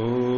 Oh.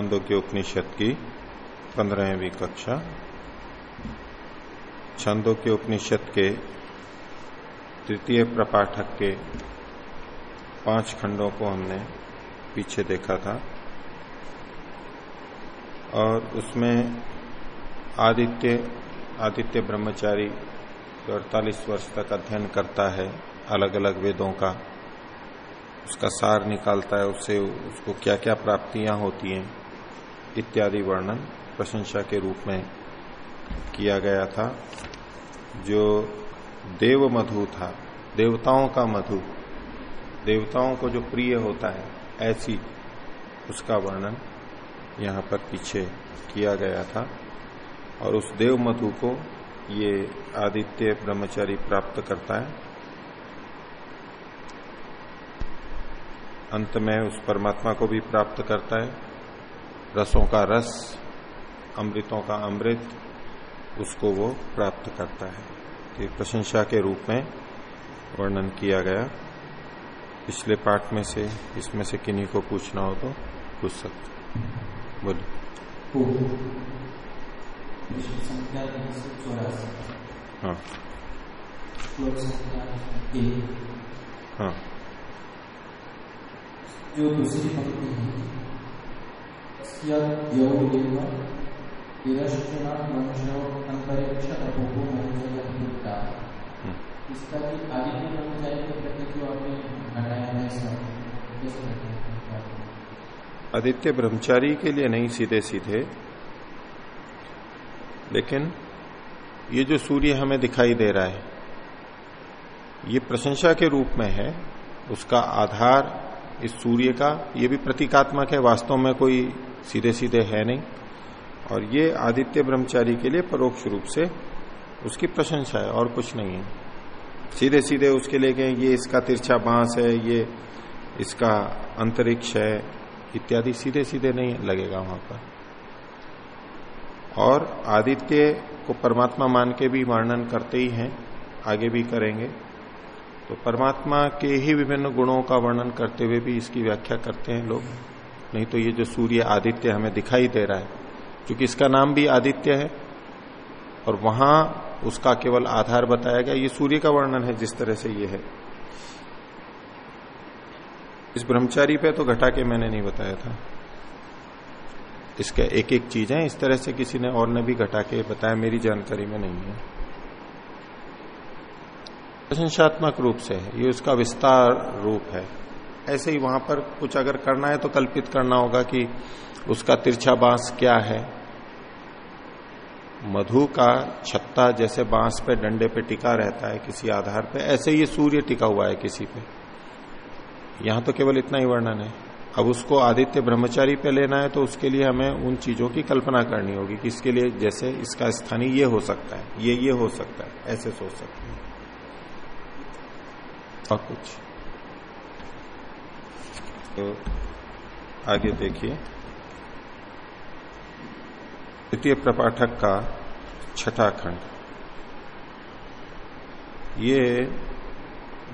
छंदों के उपनिषद की पंद्रहवीं कक्षा। छंदों के उपनिषद के तृतीय प्रपाठक के पाँच खंडों को हमने पीछे देखा था। और उसमें आदित्य आदित्य ब्रह्मचारी जो अड़तालीस वर्ष तक अध्ययन करता है अलग अलग वेदों का, उसका सार निकालता है, उससे उसको क्या क्या प्राप्तियाँ होती हैं इत्यादि वर्णन प्रशंसा के रूप में किया गया था। जो देव मधु था, देवताओं का मधु, देवताओं को जो प्रिय होता है, ऐसी उसका वर्णन यहाँ पर पीछे किया गया था और उस देव मधु को ये आदित्य ब्रह्मचारी प्राप्त करता है। अंत में उस परमात्मा को भी प्राप्त करता है। रसों का रस अमृतों का अमृत उसको वो प्राप्त करता है। तो प्रशंसा के रूप में वर्णन किया गया। पिछले पाठ में से इसमें से किन्हीं को पूछना हो तो पूछ सकते बोलो हाँ। हाँ। जो दूसरी पंक्ति है अंतरिक्ष इसका भी आगे के कर्मचारी के प्रति जो आपने घटाया है। आदित्य ब्रह्मचारी के लिए नहीं सीधे सीधे लेकिन ये जो सूर्य हमें दिखाई दे रहा है ये प्रशंसा के रूप में है उसका आधार इस सूर्य का ये भी प्रतीकात्मक है वास्तव में कोई सीधे सीधे है नहीं। और ये आदित्य ब्रह्मचारी के लिए परोक्ष रूप से उसकी प्रशंसा है, और कुछ नहीं है। सीधे सीधे उसके लिए कहें ये इसका तिरछा बाँस है, ये इसका अंतरिक्ष है, इत्यादि सीधे सीधे नहीं लगेगा वहाँ पर। और आदित्य को परमात्मा मान के भी वर्णन करते ही हैं, आगे भी करेंगे। तो परमात्मा के ही विभिन्न गुणों का वर्णन करते हुए भी इसकी व्याख्या करते हैं लोग। नहीं तो ये जो सूर्य आदित्य हमें दिखाई दे रहा है, क्योंकि इसका नाम भी आदित्य है, और वहाँ उसका केवल आधार बताया गया, ये सूर्य का वर्णन है, जिस तरह से ये है। इस ब्रह्मचारी पे तो घटा के मैंने नहीं बताया था। इसका एक एक चीज़ है इस तरह से किसी ने और ने भी घटा के बताया, मेरी जानकारी में नहीं है। प्रशंसात्मक रूप से है ये उसका विस्तार रूप है। ऐसे ही वहाँ पर कुछ अगर करना है तो कल्पित करना होगा कि उसका तिरछा बाँस क्या है। मधु का छत्ता जैसे बाँस पे, डंडे पे टिका रहता है किसी आधार पे। ऐसे ये सूर्य टिका हुआ है किसी पे। यहाँ तो केवल इतना ही वर्णन है। अब उसको आदित्य ब्रह्मचारी पे लेना है तो उसके लिए हमें उन चीज़ों की कल्पना करनी होगी कि इसके लिए जैसे इसका स्थानीय ये हो सकता है, ये ये हो सकता है, ऐसे सोच सकते हैं। और कुछ। तो आगे देखिए। द्वितीय प्रपाठक का छठा खंड। ये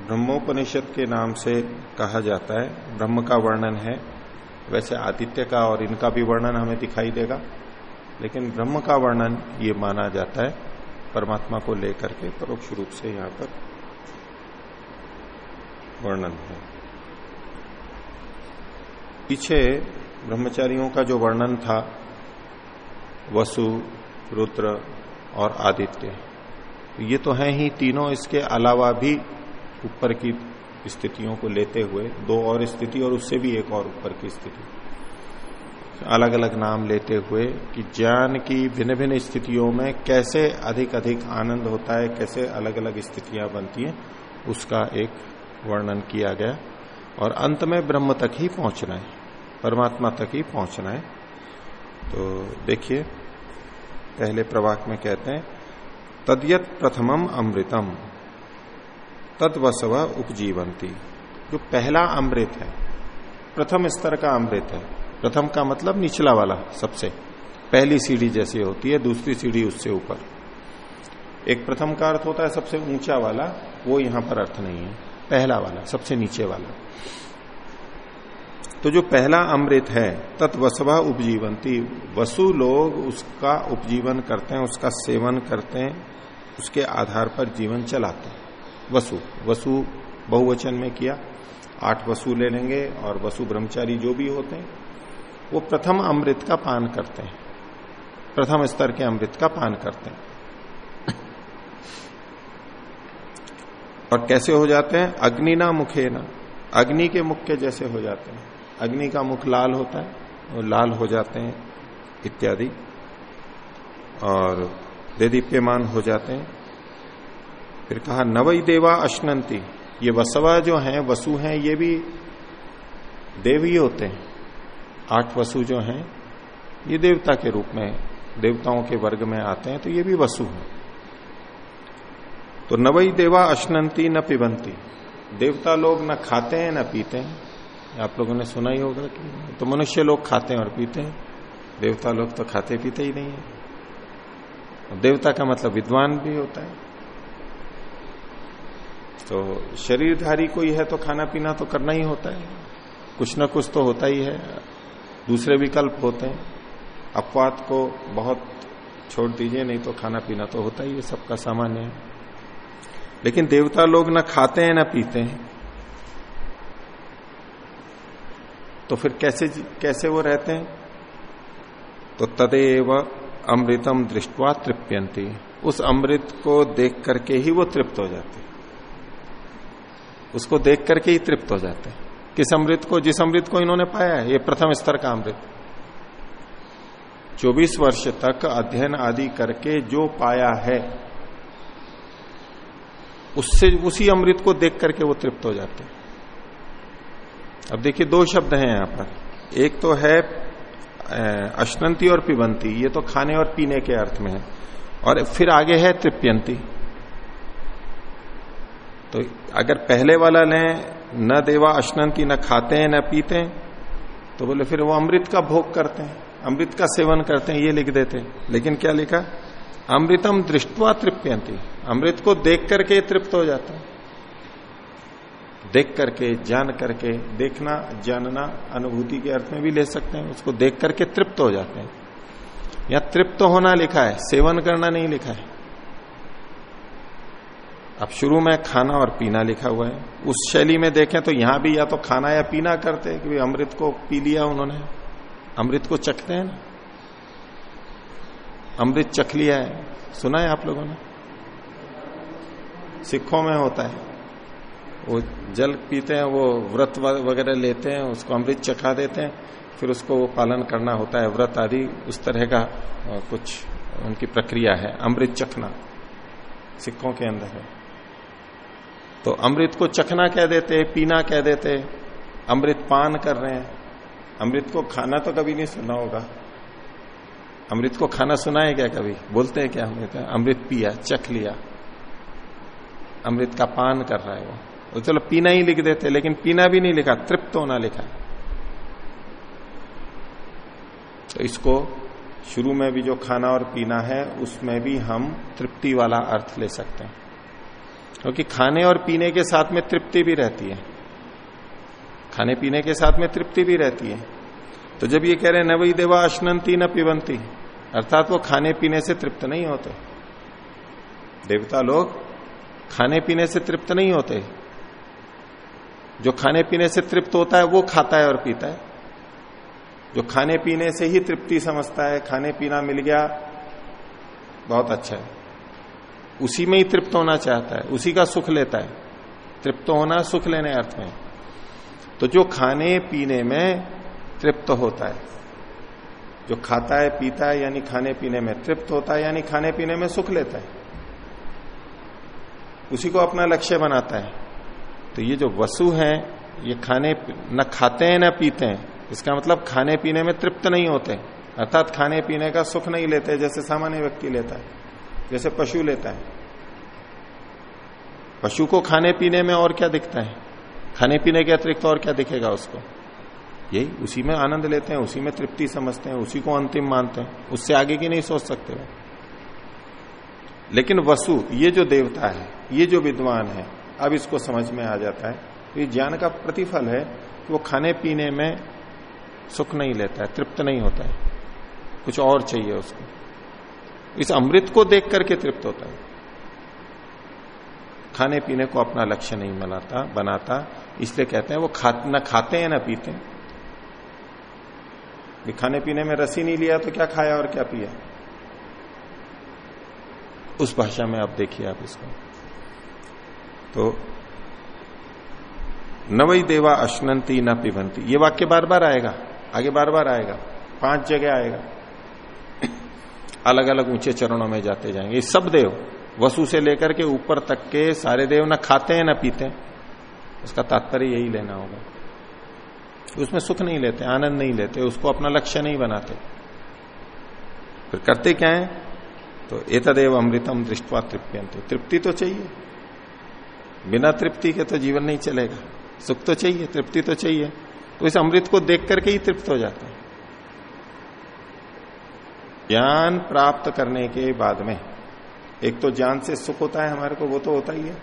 ब्रह्मोपनिषद के नाम से कहा जाता है। ब्रह्म का वर्णन है। वैसे आदित्य का और इनका भी वर्णन हमें दिखाई देगा। लेकिन ब्रह्म का वर्णन ये माना जाता है। परमात्मा को लेकर के परोक्ष रूप से यहाँ पर वर्णन है। पीछे ब्रह्मचारियों का जो वर्णन था, वसु, रुद्र और आदित्य। ये तो है ही तीनों इसके अलावा भी ऊपर की स्थितियों को लेते हुए, दो और स्थिति और उससे भी एक और ऊपर की स्थिति। अलग अलग नाम लेते हुए कि ज्ञान की भिन्न भिन्न स्थितियों में कैसे अधिक अधिक आनंद होता है, कैसे अलग अलग स्थितियाँ बनती हैं, उसका एक वर्णन किया गया। और अंत में ब्रह्म तक ही पहुँचना है, परमात्मा तक ही पहुँचना है। तो देखिए, पहले प्रवाक में कहते हैं, तद्यत प्रथमम अमृतम तत्वसव उपजीवंती। जो पहला अमृत है, प्रथम स्तर का अमृत है, प्रथम का मतलब निचला वाला सबसे, पहली सीढ़ी जैसी होती है, दूसरी सीढ़ी उससे ऊपर। एक प्रथम का अर्थ होता है सबसे ऊँचा वाला, वो यहाँ पर अर्थ नहीं है। पहला वाला, सबसे नीचे वाला। तो जो पहला अमृत है, तत्वसभा उपजीवंती, वसु लोग उसका उपजीवन करते हैं, उसका सेवन करते हैं, उसके आधार पर जीवन चलाते हैं। वसु वसु बहुवचन में किया, आठ वसु ले लेंगे और वसु ब्रह्मचारी जो भी होते हैं, वो प्रथम अमृत का पान करते हैं। प्रथम स्तर के अमृत का पान करते हैं। और कैसे हो जाते हैं? अग्नि ना मुखे ना। अग्नि के मुख के जैसे हो जाते हैं। अग्नि का मुख लाल होता है वो लाल हो जाते हैं, इत्यादि। और देदीप्यमान हो जाते हैं। फिर कहा नवई देवा अश्नंती। ये वसवा जो हैं, वसु हैं, ये भी देव ही होते हैं। आठ वसु जो हैं, ये देवता के रूप में, देवताओं के वर्ग में आते हैं तो ये भी वसु हैं। तो नवई देवा अश्नंती, न पिबंती। देवता लोग न खाते हैं, न पीते हैं। आप लोगों ने सुना ही होगा कि तो मनुष्य लोग खाते हैं और पीते हैं। देवता लोग तो खाते पीते ही नहीं है। देवता का मतलब विद्वान भी होता है। तो शरीरधारी कोई है तो खाना पीना तो करना ही होता है। कुछ ना कुछ तो होता ही है। दूसरे विकल्प होते हैं। अपवाद को बहुत छोड़ दीजिए, नहीं तो खाना पीना तो होता ही है, सबका सामान्य है। लेकिन देवता लोग ना खाते हैं, ना पीते हैं। तो फिर कैसे कैसे वो रहते हैं? तो तदेव अमृतम दृष्टवा तृप्यंती उस अमृत को देख करके ही वो तृप्त हो जाते उसको देख करके ही तृप्त हो जाते हैं। किस अमृत को, जिस अमृत को इन्होंने पाया है, ये प्रथम स्तर का अमृत। 24 वर्ष तक अध्ययन आदि करके जो पाया है उससे, उसी अमृत को देख करके वो तृप्त हो जाते हैं। अब देखिए, दो शब्द हैं यहाँ पर। एक तो है अश्नंती और पिबंती। ये तो खाने और पीने के अर्थ में है। और फिर आगे है तृप्यंती। तो अगर पहले वाला लें, न देवा अश्नंती, न खाते हैं, न पीते हैं तो बोले फिर वो अमृत का भोग करते हैं। अमृत का सेवन करते हैं, ये लिख देते हैं। लेकिन क्या लिखा? अमृतम दृष्टवा तृप्यंती। अमृत को देख करके तृप्त हो जाते हैं। देख करके, जान करके, देखना, जानना, अनुभूति के अर्थ में भी ले सकते हैं, उसको देख करके तृप्त हो जाते हैं। या तृप्त होना लिखा है, सेवन करना नहीं लिखा है। अब शुरू में खाना और पीना लिखा हुआ है। उस शैली में देखें तो यहाँ भी या तो खाना या पीना करते हैं कि अमृत को पी लिया उन्होंने। अमृत को चखते हैं ना। अमृत चख लिया है। सुना है आप लोगों ने? सिखों में होता है। वो जल पीते हैं, वो व्रत वगैरह लेते हैं, उसको अमृत चखा देते हैं, फिर उसको वो पालन करना होता है। व्रत आदि उस तरह का कुछ उनकी प्रक्रिया है। अमृत चखना सिखों के अंदर है। तो अमृत को चखना कह देते, पीना कह देते, अमृत पान कर रहे हैं। अमृत को खाना तो कभी नहीं सुना होगा। अमृत को खाना सुना है क्या कभी? बोलते हैं क्या अमृत? अमृत पिया, चख लिया। अमृत का पान कर रहा है वो। तो चलो पीना ही लिख देते, लेकिन पीना भी नहीं लिखा, तृप्त होना लिखा। तो इसको शुरू में भी जो खाना और पीना है, उसमें भी हम तृप्ति वाला अर्थ ले सकते हैं। क्योंकि तो खाने और पीने के साथ में तृप्ति भी रहती है। खाने पीने के साथ में तृप्ति भी रहती है। तो जब ये कह रहे हैं, न वही देवा अश्नंती न पिबंती अर्थात वो खाने पीने से तृप्त नहीं होते। देवता लोग खाने पीने से तृप्त नहीं होते। जो खाने पीने से तृप्त होता है, वो खाता है और पीता है। जो खाने पीने से ही तृप्ति समझता है खाने पीना मिल गया, बहुत अच्छा है। उसी में ही तृप्त होना चाहता है, उसी का सुख लेता है। तृप्त होना सुख लेने अर्थ में। तो जो खाने पीने में तृप्त होता है, जो खाता है, पीता है, यानी खाने पीने में तृप्त होता है, यानी खाने पीने में सुख लेता है। उसी को अपना लक्ष्य बनाता है। तो ये जो वसु है, ये खाने न खाते हैं, न पीते हैं। इसका मतलब खाने पीने में तृप्त नहीं होते। अर्थात खाने पीने का सुख नहीं लेते, जैसे सामान्य व्यक्ति लेता है, जैसे पशु लेता है। पशु को खाने पीने में और क्या दिखता है? खाने पीने के अतिरिक्त और क्या दिखेगा उसको? यही उसी में आनंद लेते हैं, उसी में तृप्ति समझते हैं, उसी को अंतिम मानते हैं। उससे आगे की नहीं सोच सकते वो। लेकिन वसु, ये जो देवता है, ये जो विद्वान है, अब इसको समझ में आ जाता है। तो ये ज्ञान का प्रतिफल है कि वो खाने पीने में सुख नहीं लेता है, तृप्त नहीं होता है। कुछ और चाहिए उसको। इस अमृत को देख करके तृप्त होता है। खाने पीने को अपना लक्ष्य नहीं बनाता बनाता, इसलिए कहते हैं वो खा, न खाते हैं, ना पीते हैं। खाने पीने में रसी नहीं लिया तो क्या खाया और क्या पिया? उस भाषा में आप देखिए आप इसको। तो नवई देवा अश्नंती न पिबंती ये वाक्य बार बार आएगा, आगे बार बार आएगा, पाँच जगह आएगा। अलग अलग ऊँचे चरणों में जाते जाएँगे। सब देव, वसु से लेकर के ऊपर तक के सारे देव ना खाते हैं, ना पीते हैं। उसका तात्पर्य यही लेना होगा। उसमें सुख नहीं लेते, आनंद नहीं लेते, उसको अपना लक्ष्य नहीं बनाते। फिर करते क्या है? तो एतदेव अमृतम दृष्टवा तृप्यंत तृप्ति तो चाहिए। बिना तृप्ति के तो जीवन नहीं चलेगा। सुख तो चाहिए, तृप्ति तो चाहिए। तो इस अमृत को देख करके ही तृप्त हो जाते हैं। ज्ञान प्राप्त करने के बाद में, एक तो ज्ञान से सुख होता है हमारे को, वो तो होता ही है।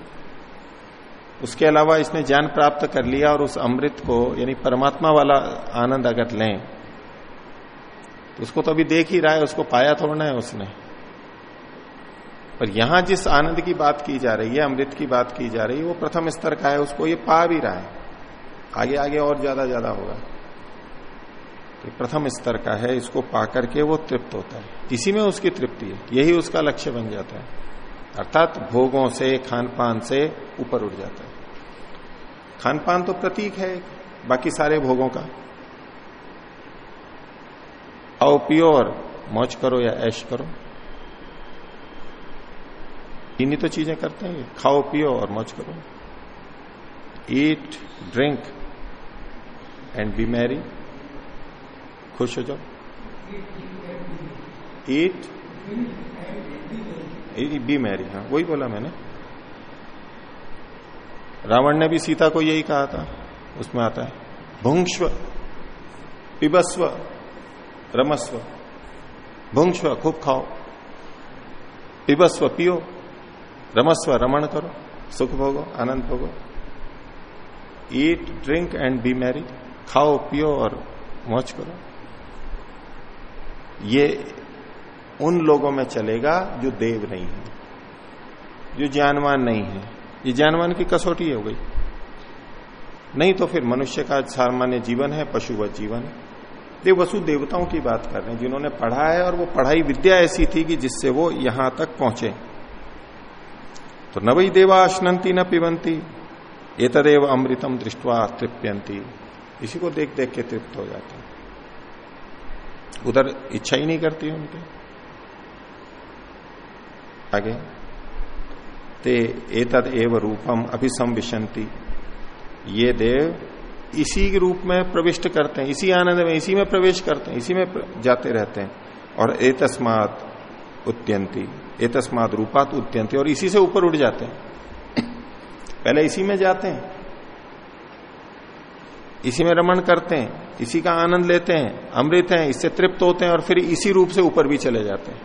उसके अलावा इसने ज्ञान प्राप्त कर लिया और उस अमृत को, यानी परमात्मा वाला आनंद अगर लें तो उसको तो अभी देख ही रहा है, उसको पाया थोड़ा है उसने। पर यहाँ जिस आनंद की बात की जा रही है, अमृत की बात की जा रही है, वो प्रथम स्तर का है, उसको ये पा भी रहा है। आगे आगे और ज़्यादा ज़्यादा होगा। तो प्रथम स्तर का है, इसको पा करके वो तृप्त होता है। इसी में उसकी तृप्ति है, यही उसका लक्ष्य बन जाता है। अर्थात भोगों से खान पान से ऊपर उठ जाता है। खान पान तो प्रतीक है, बाकी सारे भोगों का। और मौज करो या ऐश करो। इन्हीं तो चीज़ें करते हैं। खाओ, पियो और मौज करो। Eat drink and be merry खुश हो जाओ। ईट बी मैरी हाँ वही बोला मैंने। रावण ने भी सीता को यही कहा था। उसमें आता है, भुंक्ष्व, पिबस्व, रमस्व। भुंक्ष्व, खूब खाओ। पिबस्व, पियो। रमस्व रमण करो, सुख भोगो, आनंद भोगो। Eat drink and be merry खाओ, पियो और मौज करो। ये उन लोगों में चलेगा जो देव नहीं है, जो ज्ञानवान नहीं है। ये ज्ञानवान की कसौटी हो गई। नहीं तो फिर मनुष्य का सामान्य जीवन है, पशुवत जीवन है। देव वसु देवताओं की बात कर रहे हैं, जिन्होंने पढ़ा है और वो पढ़ाई विद्या ऐसी थी कि जिससे वो यहाँ तक पहुँचे। तो न वही देवा अश्नंती न पिबंती, एतदेव अमृतम दृष्टवा तृप्यंती इसी को देख देख के तृप्त हो जाते हैं। उधर इच्छा ही नहीं करती उनके। आगे, ते एतद एव रूपम अभिसंविशंति ये देव इसी के रूप में प्रविष्ट करते हैं। इसी आनंद में, इसी में प्रवेश करते हैं, इसी में जाते रहते हैं। और एतस्मात उत्यंती एतस्मात रूपात उत्यंती और इसी से ऊपर उठ जाते हैं। पहले इसी में जाते हैं। इसी में रमण करते हैं। इसी का आनंद लेते हैं, अमृत हैं, इससे तृप्त होते हैं और फिर इसी रूप से ऊपर भी चले जाते हैं।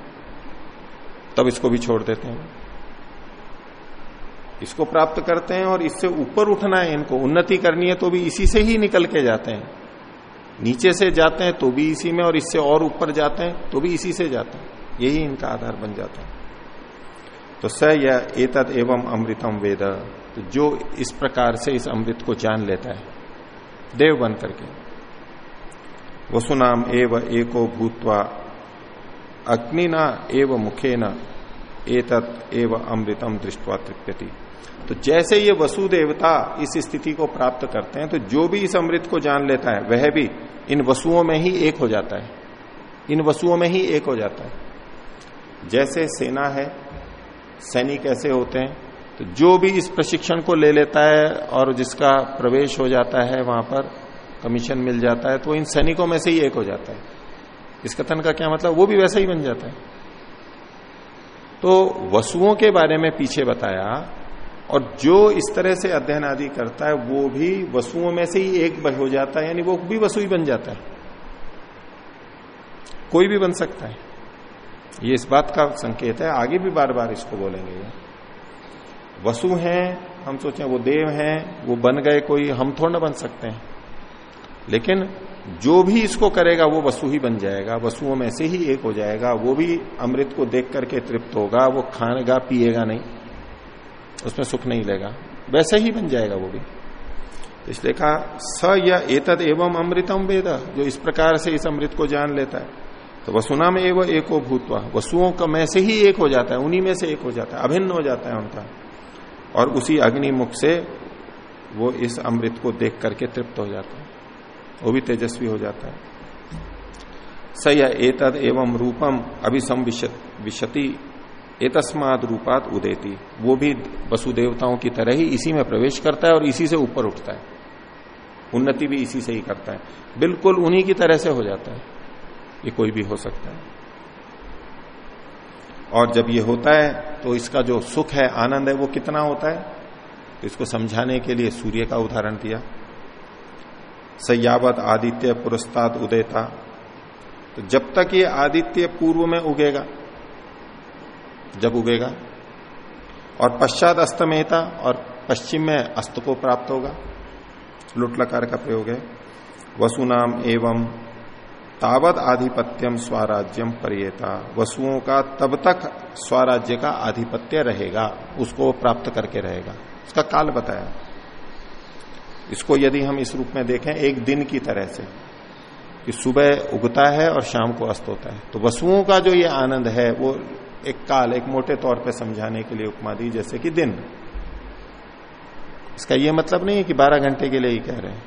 तब इसको भी छोड़ देते हैं। इसको प्राप्त करते हैं और इससे ऊपर उठना है इनको। उन्नति करनी है तो भी इसी से ही निकल के जाते हैं। नीचे से जाते हैं तो भी इसी में और इससे और ऊपर जाते हैं तो भी इसी से जाते हैं। यही इनका आधार बन जाता है। तो स या एतद एवं अमृतम वेद तो जो इस प्रकार से इस अमृत को जान लेता है, देव बन करके। वसुनाम एव एको भूतवा, अग्निना एव मुखे न एतत् एव अमृतम दृष्टवा तृप्यति। तो जैसे ये वसु देवता इस स्थिति को प्राप्त करते हैं तो जो भी इस अमृत को जान लेता है, वह भी इन वसुओं में ही एक हो जाता है। इन वसुओं में ही एक हो जाता है। जैसे सेना है, सैनिक ऐसे होते हैं तो जो भी इस प्रशिक्षण को ले लेता है और जिसका प्रवेश हो जाता है वहाँ पर कमीशन मिल जाता है तो इन सैनिकों में से ही एक हो जाता है। इस कथन का क्या मतलब? वो भी वैसा ही बन जाता है। तो वसुओं के बारे में पीछे बताया, और जो इस तरह से अध्ययन आदि करता है, वो भी वसुओं में से ही एक हो जाता है, यानी वो भी वसु ही बन जाता है। कोई भी बन सकता है। ये इस बात का संकेत है, आगे भी बार बार इसको बोलेंगे। ये वसु हैं, हम सोचे वो देव हैं, वो बन गए कोई, हम थोड़ा ना बन सकते हैं। लेकिन जो भी इसको करेगा, वो वसु ही बन जाएगा, वसुओं में से ही एक हो जाएगा, वो भी अमृत को देख करके तृप्त होगा, वो खाएगा, पिएगा नहीं, उसमें सुख नहीं लेगा, वैसे ही बन जाएगा वो भी। इसलिए कहा, स या एतद एवं अमृतम वेद, जो इस प्रकार से इस अमृत को जान लेता है। तो वसुना में एवं एको भूतवा। वसुओं का में से ही एक हो जाता है, उन्हीं में से एक हो जाता है, अभिन्न हो जाता है उनका। और उसी अग्निमुख से वो इस अमृत को देख करके तृप्त हो जाता है। वो भी तेजस्वी हो जाता है। स या एतद एवं रूपम अभिसम विशति, एतस्माद रूपात उदेती। वो भी वसुदेवताओं की तरह ही इसी में प्रवेश करता है और इसी से ऊपर उठता है। उन्नति भी इसी से ही करता है। बिल्कुल उन्हीं की तरह से हो जाता है। ये कोई भी हो सकता है। और जब ये होता है तो इसका जो सुख है, आनंद है, वो कितना होता है? तो इसको समझाने के लिए सूर्य का उदाहरण दिया। सयावत आदित्य पुरस्ताद उदयता तो जब तक ये आदित्य पूर्व में उगेगा, जब उगेगा, और पश्चात अस्तमेता और पश्चिम में अस्त को प्राप्त होगा, लुट लकार का प्रयोग है। वसुनाम एवं तावत आधिपत्यम स्वराज्यम परियता। वसुओं का तब तक स्वराज्य का आधिपत्य रहेगा, उसको प्राप्त करके रहेगा। उसका काल बताया। इसको यदि हम इस रूप में देखें, एक दिन की तरह से, कि सुबह उगता है और शाम को अस्त होता है। तो वसुओं का जो ये आनंद है, वो एक काल, एक मोटे तौर पे समझाने के लिए उपमा दी, जैसे कि दिन। इसका ये मतलब नहीं है कि 12 घंटे के लिए ही कह रहे हैं।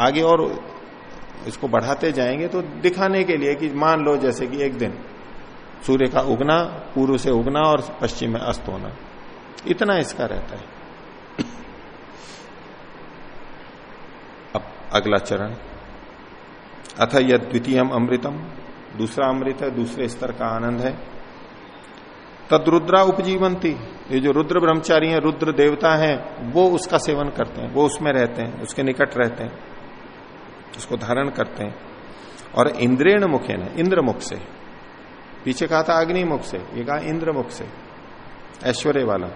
आगे और इसको बढ़ाते जाएँगे तो दिखाने के लिए कि मान लो जैसे कि एक दिन सूर्य का उगना, पूर्व से उगना और पश्चिम में अस्त होना। इतना इसका रहता है। अब अगला चरण। अथ यद द्वितीय अमृतम। दूसरा अमृत है, दूसरे स्तर का आनंद है। तद रुद्रा उपजीवंती। ये जो रुद्र ब्रह्मचारी हैं, रुद्र देवता हैं, वो उसका सेवन करते हैं, वो उसमें रहते हैं, उसके निकट रहते हैं। उसको धारण करते हैं। और इंद्रेण मुखे न इंद्र मुख से। पीछे कहा था अग्नि मुख से, ये कहा इंद्र मुख से। ऐश्वर्य वाला,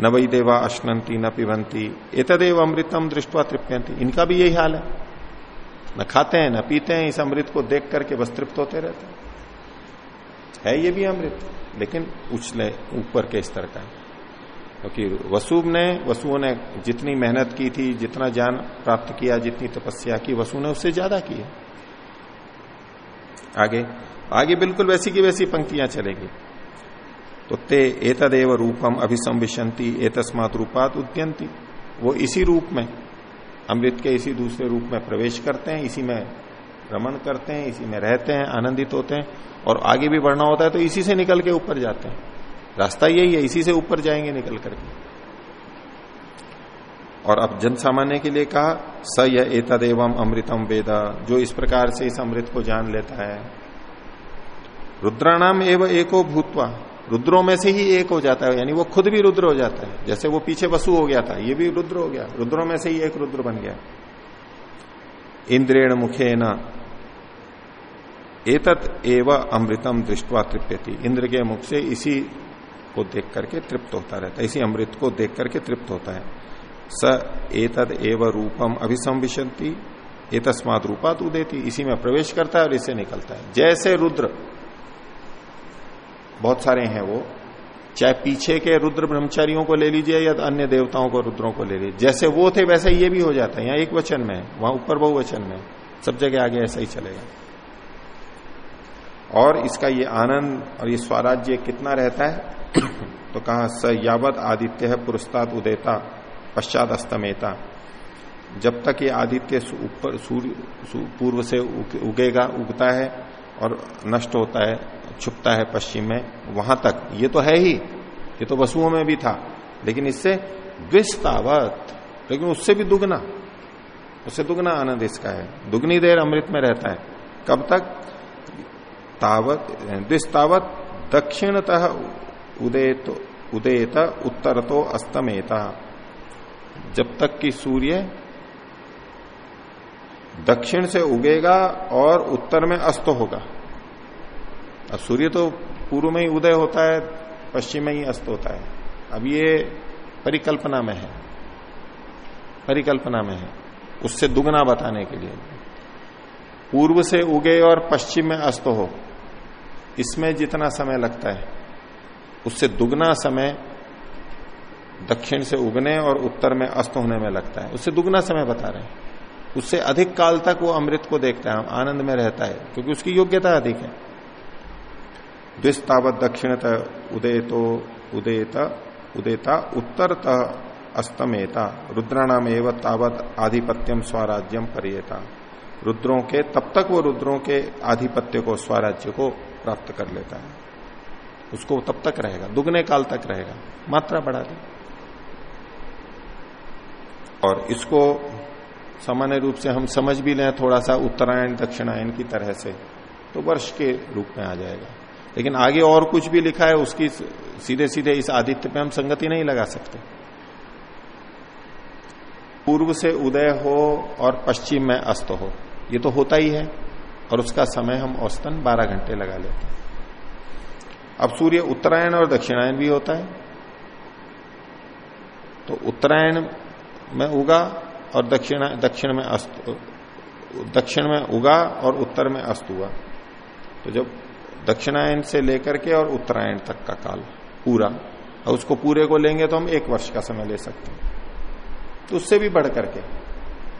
न वही देवा अश्नंती न पिबंती एतदेव अमृतम दृष्टवा तृप्यंती इनका भी यही हाल है। न खाते हैं, न पीते हैं, इस अमृत को देख करके बस तृप्त होते रहते हैं। है ये भी अमृत, लेकिन उछले ऊपर के स्तर का है। क्योंकि वसु ने, वसुओं ने जितनी मेहनत की थी, जितना ज्ञान प्राप्त किया, जितनी तपस्या की वसु ने उससे ज़्यादा की है। आगे आगे बिल्कुल वैसी की वैसी पंक्तियाँ चलेगी। तो ते एतदेव रूपम अभिसंविशंति, एतस्मात रूपात उद्यंती वो इसी रूप में, अमृत के इसी दूसरे रूप में प्रवेश करते हैं, इसी में रमन करते हैं, इसी में रहते हैं, आनंदित होते हैं, और आगे भी बढ़ना होता है तो इसी से निकल के ऊपर जाते हैं। रास्ता यही है, इसी से ऊपर जाएँगे निकल करके। और अब जन सामान्य के लिए कहा, स यह एतदेवम अमृतम वेदा, जो इस प्रकार से इस अमृत को जान लेता है। रुद्राणाम एवं एको भूतवा, रुद्रों में से ही एक हो जाता है, यानी वो खुद भी रुद्र हो जाता है। जैसे वो पीछे वसु हो गया था, ये भी रुद्र हो गया, रुद्रों में से ही एक रुद्र बन गया। इंद्रेण मुखे न एतत एव अमृतम दृष्टवा तृप्यति। इंद्र के मुख से इसी को देख करके तृप्त होता रहता है। इसी अमृत को देख करके तृप्त होता है। स एतद एव रूपम अभिसंविशंति एतस्मात रूपात उदेती। इसी में प्रवेश करता है और इससे निकलता है। जैसे रुद्र, बहुत सारे हैं वो, चाहे पीछे के रुद्र ब्रह्मचारियों को ले लीजिए या अन्य देवताओं को, रुद्रों को ले लीजिए। जैसे वो थे वैसे ये भी हो जाता है। यहाँ एक वचन में वहाँ ऊपर बहु वचन में सब जगह आगे ऐसा ही चलेगा। और इसका ये आनंद और ये स्वराज्य कितना रहता है? तो कहा, स यावत आदित्य है पुरस्ताद उदेता पश्चात अस्तमेता जब तक ये आदित्य ऊपर, सूर्य पूर्व से उगेगा, उगता है और नष्ट होता है, छुपता है पश्चिम में, वहाँ तक। ये तो है ही। ये तो वसुओं में भी था। लेकिन इससे विस्तावत, लेकिन उससे भी दुगना। उससे दुगना आनंद इसका है। दुगनी देर अमृत में रहता है। कब तक? तावत, दिस्तावत दक्षिणतः उदयत उदयत उत्तर तो अस्तमेता। जब तक कि सूर्य दक्षिण से उगेगा और उत्तर में अस्त होगा। अब सूर्य तो पूर्व में ही उदय होता है, पश्चिम में ही अस्त होता है। अब ये परिकल्पना में है। परिकल्पना में है। उससे दुगना बताने के लिए। पूर्व से उगे और पश्चिम में अस्त हो। इसमें जितना समय लगता है। उससे दुगना समय दक्षिण से उगने और उत्तर में अस्त होने में लगता है। उससे दुगना समय बता रहे हैं। उससे अधिक काल तक वो अमृत को देखता है आनंद में रहता है, क्योंकि उसकी योग्यता अधिक है। द्विस्तावत दक्षिणत उदयतो उदयत उदयता उत्तरतः अस्तमेता। रुद्राणाम एवं तावत आधिपत्यम स्वराज्यम परियता। रुद्रों के, तब तक वो रुद्रों के आधिपत्य को, स्वराज्य को प्राप्त कर लेता है। उसको तब तक रहेगा, दुगने काल तक रहेगा, मात्रा बढ़ा दी। और इसको सामान्य रूप से हम समझ भी लें थोड़ा सा उत्तरायण, दक्षिणायन की तरह से तो वर्ष के रूप में आ जाएगा। लेकिन आगे और कुछ भी लिखा है, उसकी सीधे सीधे इस आदित्य पे हम संगति नहीं लगा सकते। पूर्व से उदय हो और पश्चिम में अस्त हो, ये तो होता ही है, और उसका समय हम औसतन 12 घंटे लगा लेते हैं। अब सूर्य उत्तरायण और दक्षिणायन भी होता है। तो उत्तरायण में उगा और दक्षिण दक्षिण में अस्त, दक्षिण में उगा और उत्तर में अस्त हुआ। तो जब दक्षिणायन से लेकर के और उत्तरायण तक का काल पूरा और उसको पूरे को लेंगे तो हम एक वर्ष का समय ले सकते हैं। तो उससे भी बढ़ करके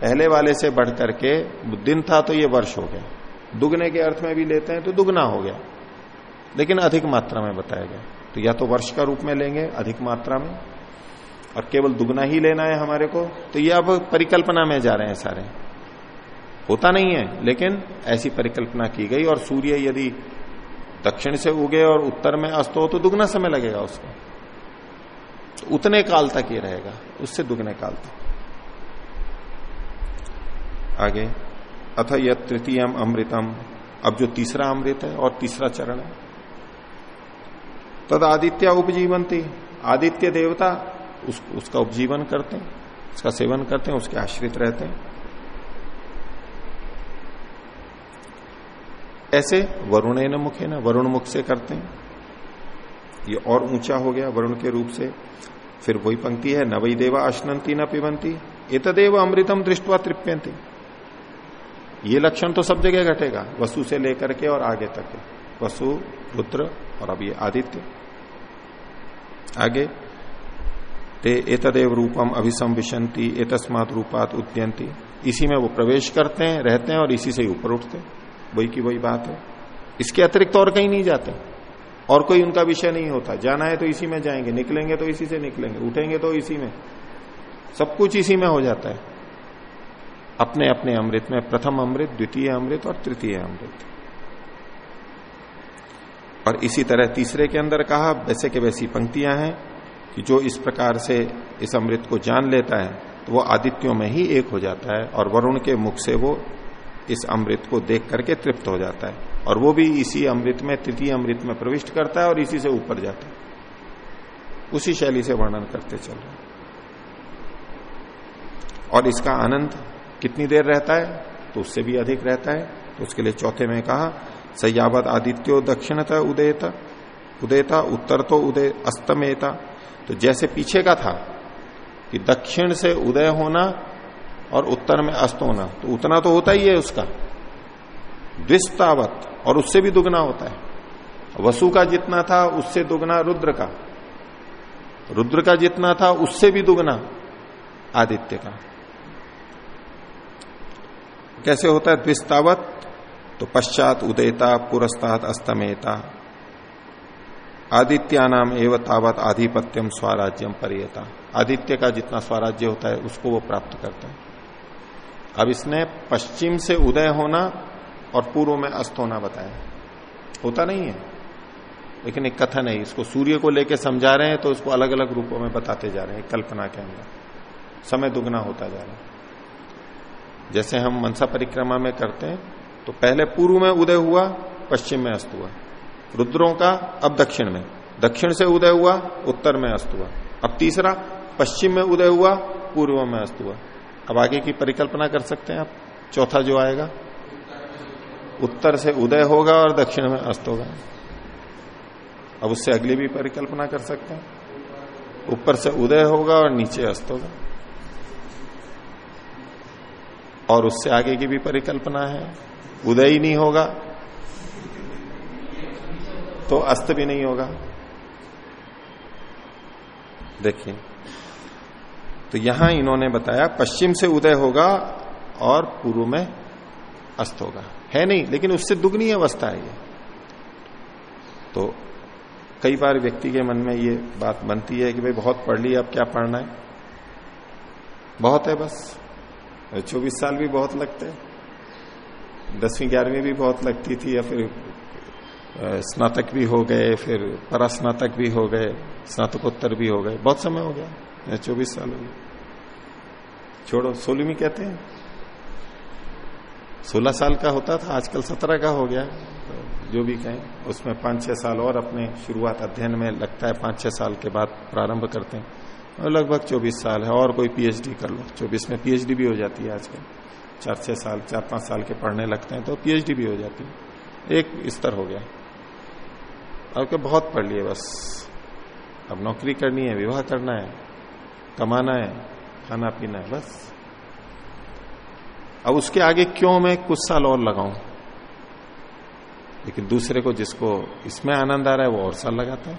पहले वाले से बढ़ करके दिन था तो ये वर्ष हो गया। दुगने के अर्थ में भी लेते हैं तो दुगना हो गया। लेकिन अधिक मात्रा में बताया गया। तो या तो वर्ष का रूप में लेंगे, अधिक मात्रा में, और केवल दुगना ही लेना है हमारे को। तो ये अब परिकल्पना में जा रहे हैं सारे। होता नहीं है, लेकिन ऐसी परिकल्पना की गई, और सूर्य यदि दक्षिण से उगे और उत्तर में अस्त हो तो दुगना समय लगेगा उसको। तो उतने काल तक ये रहेगा, उससे दुगने काल तक। आगे, अथ यह तृतीयम अमृतम। अब जो तीसरा अमृत है और तीसरा चरण है तद आदित्य उपजीवंती। आदित्य देवता उस, उसका उपजीवन करते हैं उसका सेवन करते हैं उसके आश्रित रहते हैं। ऐसे वरुण न मुखे न वरुण मुख से करते हैं। ये और ऊँचा हो गया वरुण के रूप से। फिर वही पंक्ति है न वही देवा अश्नंती न पिबंती तदेव अमृतम दृष्टवा तृप्यंती। ये लक्षण तो सब जगह घटेगा वसु से लेकर के और आगे तक वसु रुद्र और अब ये आदित्य। आगे। ते एतदेव रूपम अभिसंविशंति एतस्मात रूपात उद्यंती इसी में वो प्रवेश करते हैं, रहते हैं और इसी से ही ऊपर उठते वही की वही बात है। इसके अतिरिक्त और कहीं नहीं जाते। और कोई उनका विषय नहीं होता। जाना है तो इसी में जाएँगे, निकलेंगे तो इसी से निकलेंगे, उठेंगे तो इसी में। सब कुछ इसी में हो जाता है। अपने अपने अमृत में, प्रथम अमृत, द्वितीय अमृत और तृतीय अमृत। और इसी तरह तीसरे के अंदर कहा, वैसे के वैसी पंक्तियाँ हैं कि जो इस प्रकार से इस अमृत को जान लेता है तो वो आदित्यों में ही एक हो जाता है और वरुण के मुख से वो इस अमृत को देख करके तृप्त हो जाता है। और वो भी इसी अमृत में, तृतीय अमृत में प्रविष्ट करता है और इसी से ऊपर जाता है। उसी शैली से वर्णन करते चल रहे और इसका आनंद कितनी देर रहता है? तो उससे भी अधिक रहता है। तो उसके लिए चौथे में कहा सयावत आदित्यो दक्षिणता उदयता उदयता उत्तर तो उदय अस्तमेता। तो जैसे पीछे का था कि दक्षिण से उदय होना और उत्तर में अस्त होना तो उतना तो होता ही है उसका। द्विस्तावत, और उससे भी दुगना होता है। वसु का जितना था, उससे दुगना रुद्र का। रुद्र का जितना था, उससे भी दुगना आदित्य का। कैसे होता है? द्विस्तावत तो पश्चात उदयता पुरस्तात अस्तमेता। आदित्या नाम एवं तावत आधिपत्यम स्वराज्यम परियता। आदित्य का जितना स्वराज्य होता है, उसको वो प्राप्त करता है। अब इसने पश्चिम से उदय होना और पूर्व में अस्त होना बताया। होता नहीं है। लेकिन एक कथन है, इसको सूर्य को लेकर समझा रहे हैं तो उसको अलग अलग रूपों में बताते जा रहे हैं कल्पना के अंदर। समय दुगना होता जा रहा है। जैसे हम मनसा परिक्रमा में करते हैं तो पहले पूर्व में उदय हुआ, पश्चिम में अस्त हुआ। रुद्रों का अब दक्षिण में। दक्षिण से उदय हुआ, उत्तर में अस्त हुआ। अब तीसरा, पश्चिम में उदय हुआ, पूर्व में अस्त हुआ। अब आगे की परिकल्पना कर सकते हैं आप? चौथा जो आएगा? उत्तर से उदय होगा और दक्षिण में अस्त होगा। अब उससे अगली भी परिकल्पना कर सकते हैं। ऊपर से उदय होगा और नीचे अस्त होगा। और उससे आगे की भी परिकल्पना है। उदय ही नहीं होगा तो अस्त भी नहीं होगा। देखिए तो यहाँ इन्होंने बताया, पश्चिम से उदय होगा और पूर्व में अस्त होगा। है नहीं, लेकिन उससे दुगनी अवस्था है ये। तो कई बार व्यक्ति के मन में ये बात बनती है कि भाई, बहुत पढ़ ली, अब क्या पढ़ना है? बहुत है बस। चौबीस साल भी बहुत लगते दसवीं ग्यारहवीं भी बहुत लगती थी या फिर स्नातक भी हो गए, फिर परास्नातक भी हो गए, स्नातकोत्तर भी हो गए। बहुत समय हो गया चौबीस साल हो गए। छोड़ो, सोलहवीं कहते हैं। सोलह साल का होता था, आजकल सत्रह का हो गया तो जो भी कहें, उसमें पाँच छह साल और अपने शुरुआत अध्ययन में लगता है पाँच छह साल के बाद प्रारंभ करते हैं। लगभग चौबीस साल है, और कोई पीएचडी कर लो, चौबीस में पीएचडी भी हो जाती है आजकल। चार छह साल, चार पाँच साल के पढ़ने लगते हैं तो पीएचडी भी हो जाती है। एक स्तर हो गया। अब क्या बहुत पढ़ लिए बस। अब नौकरी करनी है, विवाह करना है, कमाना है, खाना पीना है, बस। अब उसके आगे क्यों मैं कुछ साल और लगाऊँ? लेकिन दूसरे को जिसको इसमें आनंद आ रहा है, वो और साल लगाता है।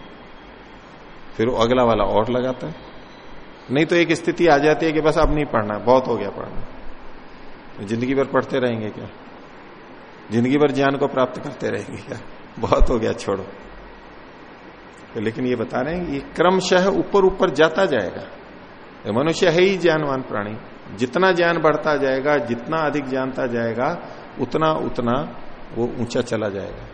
फिर वो अगला वाला और लगाता है। नहीं तो एक स्थिति आ जाती है कि बस अब नहीं पढ़ना, बहुत हो गया पढ़ना। ज़िंदगी भर पढ़ते रहेंगे क्या? ज़िंदगी भर ज्ञान को प्राप्त करते रहेंगे क्या? बहुत हो गया, छोड़ो। तो लेकिन ये बता रहे हैं ये क्रमशः ऊपर ऊपर जाता जाएगा। मनुष्य है ही ज्ञानवान प्राणी। जितना ज्ञान बढ़ता जाएगा, जितना अधिक जानता जाएगा, उतना उतना वो ऊँचा चला जाएगा।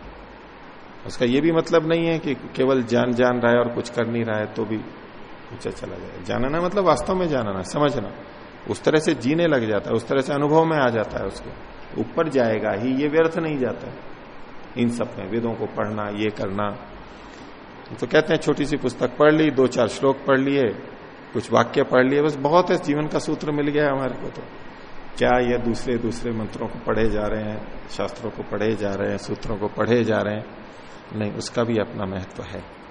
उसका ये भी मतलब नहीं है कि केवल जान जान रहा है और कुछ कर नहीं रहा है तो भी ऊँचा चला जाएगा। जानना मतलब वास्तव में जानना, समझना। उस तरह से जीने लग जाता है, उस तरह से अनुभव में आ जाता है उसके। ऊपर जाएगा ही, ये व्यर्थ नहीं जाता। है इन सब में, वेदों को पढ़ना, ये करना। तो कहते हैं, छोटी सी पुस्तक पढ़ ली, दो चार श्लोक पढ़ लिए, कुछ वाक्य पढ़ लिए, बस बहुत है, जीवन का सूत्र मिल गया हमारे को तो। क्या ये दूसरे दूसरे मंत्रों को पढ़े जा रहे हैं, शास्त्रों को पढ़े जा रहे हैं, सूत्रों को पढ़े जा रहे हैं? नहीं, उसका भी अपना महत्व है।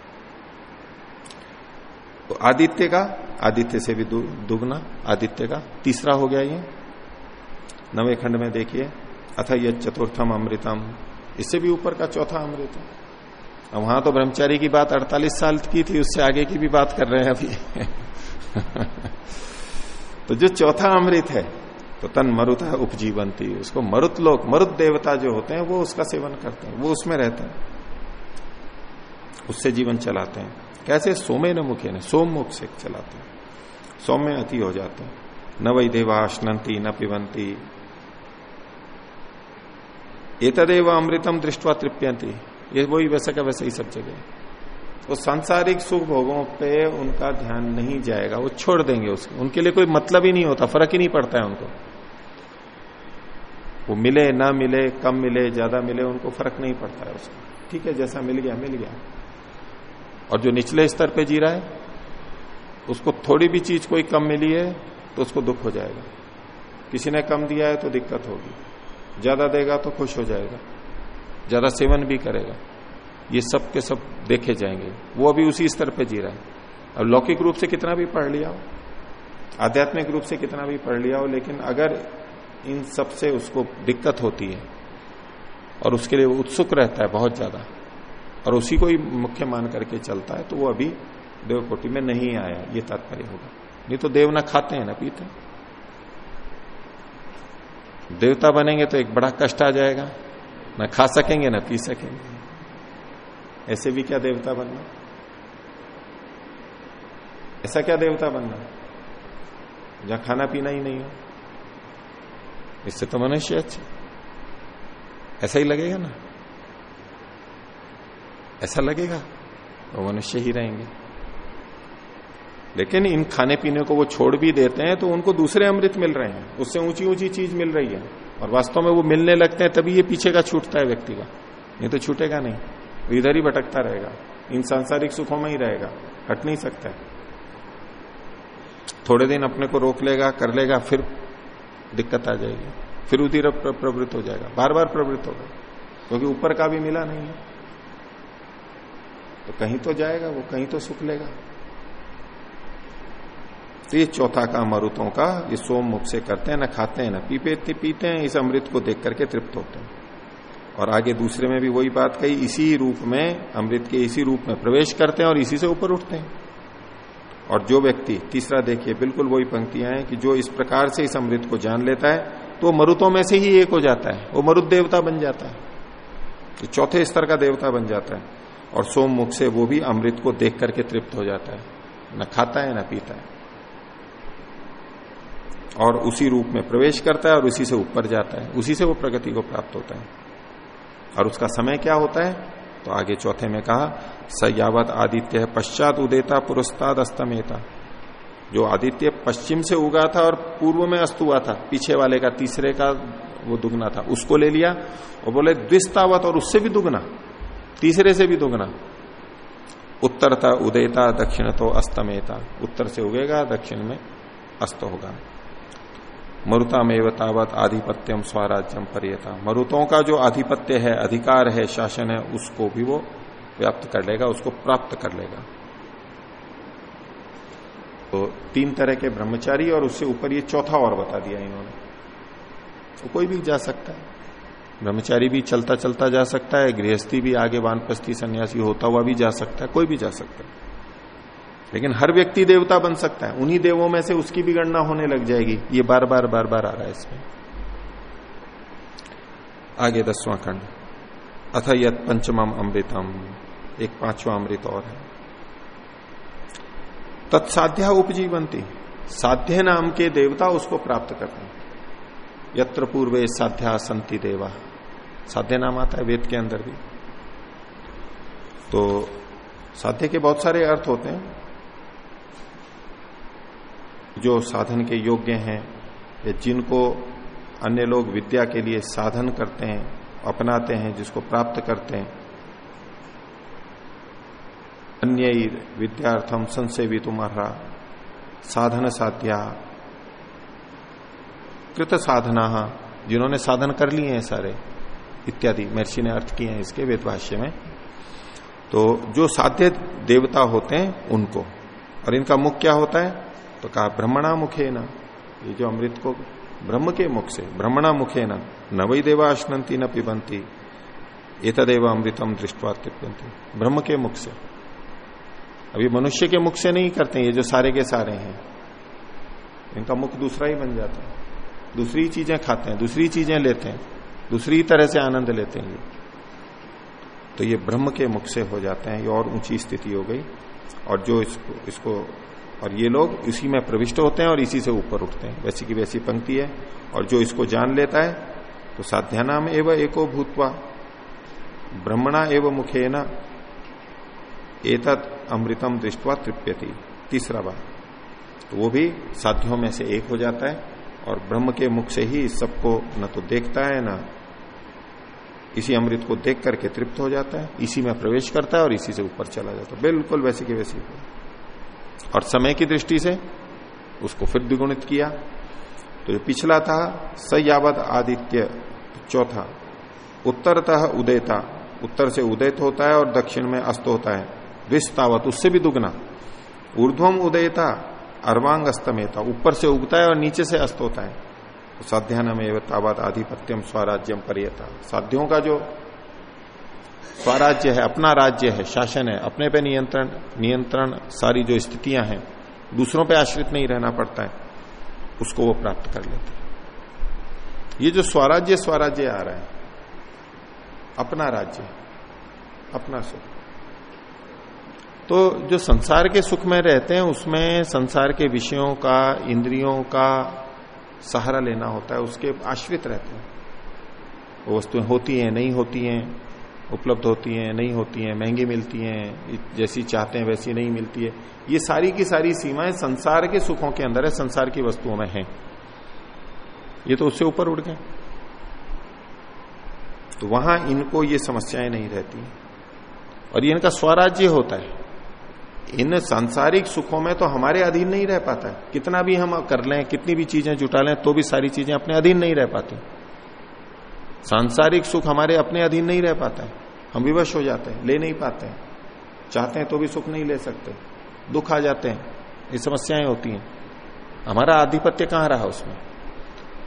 तो आदित्य का, आदित्य से भी दुगना, आदित्य का तीसरा हो गया ये। नवे खंड में देखिए, अथ यह चतुर्थम अमृतम। इससे भी ऊपर का चौथा अमृत है। वहाँ तो ब्रह्मचारी की बात 48 साल की थी, उससे आगे की भी बात कर रहे हैं अभी। तो जो चौथा अमृत है तो तन मरुत है, उपजीवंती। उसको मरुत लोग मरुत देवता जो होते हैं, वो उसका सेवन करते हैं, वो उसमें रहते हैं। उससे जीवन चलाते हैं। कैसे सोमे न मुखे ने सोम मुख से चलाते हैं। सोम अति हो जाते हैं। न वही देवा स्नंती न पिबंती। एतदेव अमृतम दृष्टवा तृप्यंती ये वही वैसा का वैसा ही सब जगह वो सांसारिक सुख भोगों पे उनका ध्यान नहीं जाएगा, वो छोड़ देंगे उसको। उनके लिए कोई मतलब ही नहीं होता, फ़र्क ही नहीं पड़ता है उनको। वो मिले, ना मिले, कम मिले, ज़्यादा मिले, उनको फ़र्क नहीं पड़ता है उसको। ठीक है, जैसा मिल गया मिल गया। और जो निचले स्तर पे जी रहा है, उसको थोड़ी भी चीज़ कोई कम मिली है तो उसको दुख हो जाएगा। किसी ने कम दिया है तो दिक्कत होगी। ज़्यादा देगा तो खुश हो जाएगा। ज़्यादा सेवन भी करेगा। ये सब के सब देखे जाएँगे। वो अभी उसी स्तर पे जी रहा है। अब लौकिक रूप से कितना भी पढ़ लिया हो, आध्यात्मिक रूप से कितना भी पढ़ लिया हो, लेकिन अगर इन सबसे उसको दिक्कत होती है, और उसके लिए उत्सुक रहता है बहुत ज़्यादा और उसी को ही मुख्य मान करके चलता है तो वो अभी देवकोटि में नहीं आया, ये तात्पर्य होगा। नहीं तो देव ना खाते हैं ना पीते हैं। देवता बनेंगे तो एक बड़ा कष्ट आ जाएगा, ना खा सकेंगे, ना पी सकेंगे। ऐसे भी क्या देवता बनना? ऐसा क्या देवता बनना? जहाँ खाना पीना ही नहीं हो। इससे तो मनुष्य अच्छे ऐसा ही लगेगा ना? ऐसा लगेगा वो मनुष्य ही रहेंगे। लेकिन इन खाने पीने को वो छोड़ भी देते हैं तो उनको दूसरे अमृत मिल रहे हैं। उससे ऊँची ऊँची चीज़ मिल रही है, और वास्तव में वो मिलने लगते हैं, तभी ये पीछे का छूटता है व्यक्ति का। नहीं तो छूटेगा नहीं इधर ही भटकता रहेगा। इन सांसारिक सुखों में ही रहेगा, हट नहीं सकता है। थोड़े दिन अपने को रोक लेगा, कर लेगा, फिर दिक्कत आ जाएगी। फिर उधर प्रवृत्त हो जाएगा बार बार प्रवृत्त होगा क्योंकि ऊपर का भी मिला नहीं है। तो कहीं तो जाएगा, वो कहीं तो सुख लेगा। तो ये चौथा काम मरुतों का, ये सोम मुख से करते हैं, ना खाते हैं, ना पीपे पीते हैं, इस अमृत को देख करके तृप्त होते हैं। और आगे दूसरे में भी वही बात कही, इसी रूप में, अमृत के इसी रूप में प्रवेश करते हैं और इसी से ऊपर उठते हैं। और जो व्यक्ति, तीसरा देखिए, बिल्कुल वही पंक्तियाँ हैं कि जो इस प्रकार से इस अमृत को जान लेता है तो मरुतों में से ही एक हो जाता है, वो मरुत देवता बन जाता है। तो चौथे स्तर का देवता बन जाता है। और सोम मुख से वो भी अमृत को देख करके तृप्त हो जाता है। न खाता है, न पीता है। और उसी रूप में प्रवेश करता है और उसी से ऊपर जाता है। उसी से वो प्रगति को प्राप्त होता है। और उसका समय क्या होता है? तो आगे चौथे में कहा सयावत आदित्य पश्चात उदेता पुरस्ताद अस्तमेता। जो आदित्य पश्चिम से उगा था और पूर्व में अस्त हुआ था, पीछे वाले का, तीसरे का वो दुगना था, उसको ले लिया और बोले, द्विस्तावत और उससे भी दुगना। तीसरे से भी दुगना। उत्तर था उदयता दक्षिण तो अस्तमेता। उत्तर से उगेगा, दक्षिण में अस्त होगा। मरुता में तावत आधिपत्यम स्वराज्यम परियता। मरुतों का जो आधिपत्य है, अधिकार है, शासन है, उसको भी वो व्याप्त कर लेगा, उसको प्राप्त कर लेगा। तो तीन तरह के ब्रह्मचारी और उससे ऊपर ये चौथा और बता दिया इन्होंने। तो कोई भी जा सकता है। ब्रह्मचारी भी चलता चलता जा सकता है, गृहस्थी भी आगे वानप्रस्थी सन्यासी होता हुआ भी जा सकता है, कोई भी जा सकता है। लेकिन हर व्यक्ति देवता बन सकता है, उन्हीं देवों में से उसकी भी गणना होने लग जाएगी। ये बार बार बार बार आ रहा है इसमें। आगे दसवां खंड। अथ यत पंचमम अमृतम। एक पांचवा अमृत और है। तत्साध्या उपजीवंती साध्य नाम के देवता उसको प्राप्त करते हैं। यत्र पूर्वे साध्या संति देवा। साध्य नाम आता है वेद के अंदर भी। तो साध्य के बहुत सारे अर्थ होते हैं। जो साधन के योग्य हैं, या जिनको अन्य लोग विद्या के लिए साधन करते हैं, अपनाते हैं, जिसको प्राप्त करते हैं। अन्य विद्यार्थम संसेवी तुम्हारा साधन साध्या कृत साधना, जिन्होंने साधन कर लिए हैं सारे, इत्यादि। महर्षि ने अर्थ किए हैं इसके वेदभाष्य में। तो जो साध्य देवता होते हैं, उनको। और इनका मुख क्या होता है? तो कहा, ब्रह्मणा मुखे न ये जो अमृत को, ब्रह्म के मुख से, ब्रह्मणा मुखे न नवई देवा अश्नंती न पिबंती एतदेव अमृतम दृष्टवा ब्रह्म के मुख से। अभी मनुष्य के मुख से नहीं करते ये जो सारे के सारे हैं। इनका मुख दूसरा ही बन जाता है। दूसरी चीज़ें खाते हैं, दूसरी चीज़ें लेते हैं, दूसरी तरह से आनंद लेते हैं ये। तो ये ब्रह्म के मुख से हो जाते हैं, ये और ऊँची स्थिति हो गई। और जो इसको इसको, और ये लोग इसी में प्रविष्ट होते हैं और इसी से ऊपर उठते हैं। वैसी की वैसी पंक्ति है। और जो इसको जान लेता है तो साध्या नाम एवं एको भूतवा, ब्रह्मणा एवं मुखे न अमृतम दृष्टवा तृप्यति। तीसरा बात तो वो भी साध्यों में से एक हो जाता है। और ब्रह्म के मुख से ही सबको न तो देखता है, न इसी अमृत को देख करके तृप्त हो जाता है। इसी में प्रवेश करता है और इसी से ऊपर चला जाता है। बिल्कुल वैसे की वैसी और समय की दृष्टि से उसको फिर द्विगुणित किया। तो जो पिछला था सयावत आदित्य चौथा, उत्तरतः उदयता उत्तर से उदयत होता है और दक्षिण में अस्त होता है। विस्तावत उससे भी दुगना। ऊर्ध्वम उदयता अर्वांग अस्तमेता ऊपर से उगता है और नीचे से अस्त होता है। तो साध्यान में तावत आधिपत्यम स्वराज्यम परियता। साध्यों का जो स्वराज्य है, अपना राज्य है, शासन है, अपने पे नियंत्रण नियंत्रण, सारी जो स्थितियाँ हैं, दूसरों पे आश्रित नहीं रहना पड़ता है, उसको वो प्राप्त कर लेते हैं। ये जो स्वराज्य स्वराज्य आ रहा है, अपना राज्य अपना सुख तो जो संसार के सुख में रहते हैं, उसमें संसार के विषयों का, इंद्रियों का सहारा लेना होता है, उसके आश्रित रहते हैं। वो वस्तुएँ होती हैं, नहीं होती हैं, उपलब्ध होती हैं, नहीं होती हैं, महँगी मिलती हैं जैसी चाहते हैं वैसी नहीं मिलती है। ये सारी की सारी सीमाएँ संसार के सुखों के अंदर है, संसार की वस्तुओं में है। ये तो उससे ऊपर उड़ गए। तो वहाँ इनको ये समस्याएँ नहीं रहती। और ये इनका स्वराज्य होता है। इन सांसारिक सुखों में तो हमारे अधीन नहीं रह पाता है। कितना भी हम कर लें, कितनी भी चीज़ें जुटा लें तो भी सारी चीज़ें अपने अधीन नहीं रह पाती। सांसारिक सुख हमारे अपने अधीन नहीं रह पाता है। हम विवश हो जाते हैं, ले नहीं पाते हैं। चाहते हैं तो भी सुख नहीं ले सकते। दुख आ जाते हैं, ये समस्याएँ होती हैं। हमारा आधिपत्य कहाँ रहा उसमें?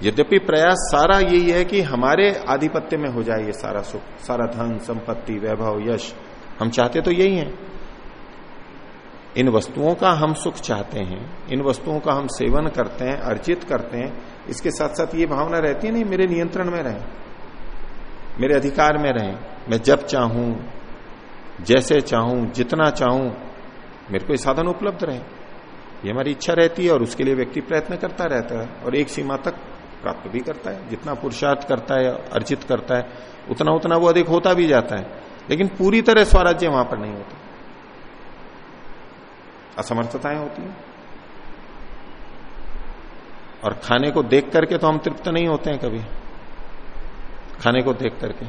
यद्यपि प्रयास सारा यही है कि हमारे आधिपत्य में हो जाए ये सारा सुख, सारा धन, संपत्ति, वैभव, यश। हम चाहते तो यही है। इन वस्तुओं का हम सुख चाहते हैं, इन वस्तुओं का हम सेवन करते हैं, अर्जित करते हैं, इसके साथ साथ ये भावना रहती है, नहीं, मेरे नियंत्रण में रहे, मेरे अधिकार में रहे, मैं जब चाहूँ, जैसे चाहूँ, जितना चाहूँ, मेरे को साधन उपलब्ध रहे। ये हमारी इच्छा रहती है और उसके लिए व्यक्ति प्रयत्न करता रहता है और एक सीमा तक प्राप्त भी करता है। जितना पुरुषार्थ करता है, अर्जित करता है उतना उतना वो अधिक होता भी जाता है। लेकिन पूरी तरह स्वराज्य वहाँ पर नहीं होता। असमर्थताएँ होती हैं। और खाने को देख करके तो हम तृप्त नहीं होते हैं कभी। खाने को देख करके।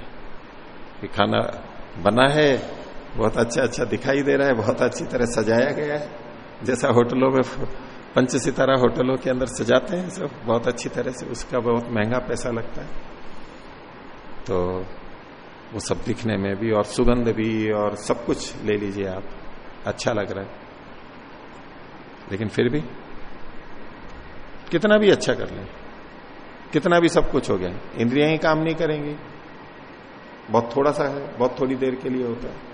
कि खाना बना है, बहुत अच्छा अच्छा दिखाई दे रहा है, बहुत अच्छी तरह सजाया गया है। जैसा होटलों में पंच सितारा होटलों के अंदर सजाते हैं, सब बहुत अच्छी तरह से उसका बहुत महँगा पैसा लगता है। तो वो सब दिखने में भी और सुगंध भी और सब कुछ ले लीजिए आप। अच्छा लग रहा है। लेकिन फिर भी, कितना भी अच्छा कर ले, कितना भी सब कुछ हो गया, इंद्रियाँ ही काम नहीं करेंगी। बहुत थोड़ा सा है, बहुत थोड़ी देर के लिए होता है।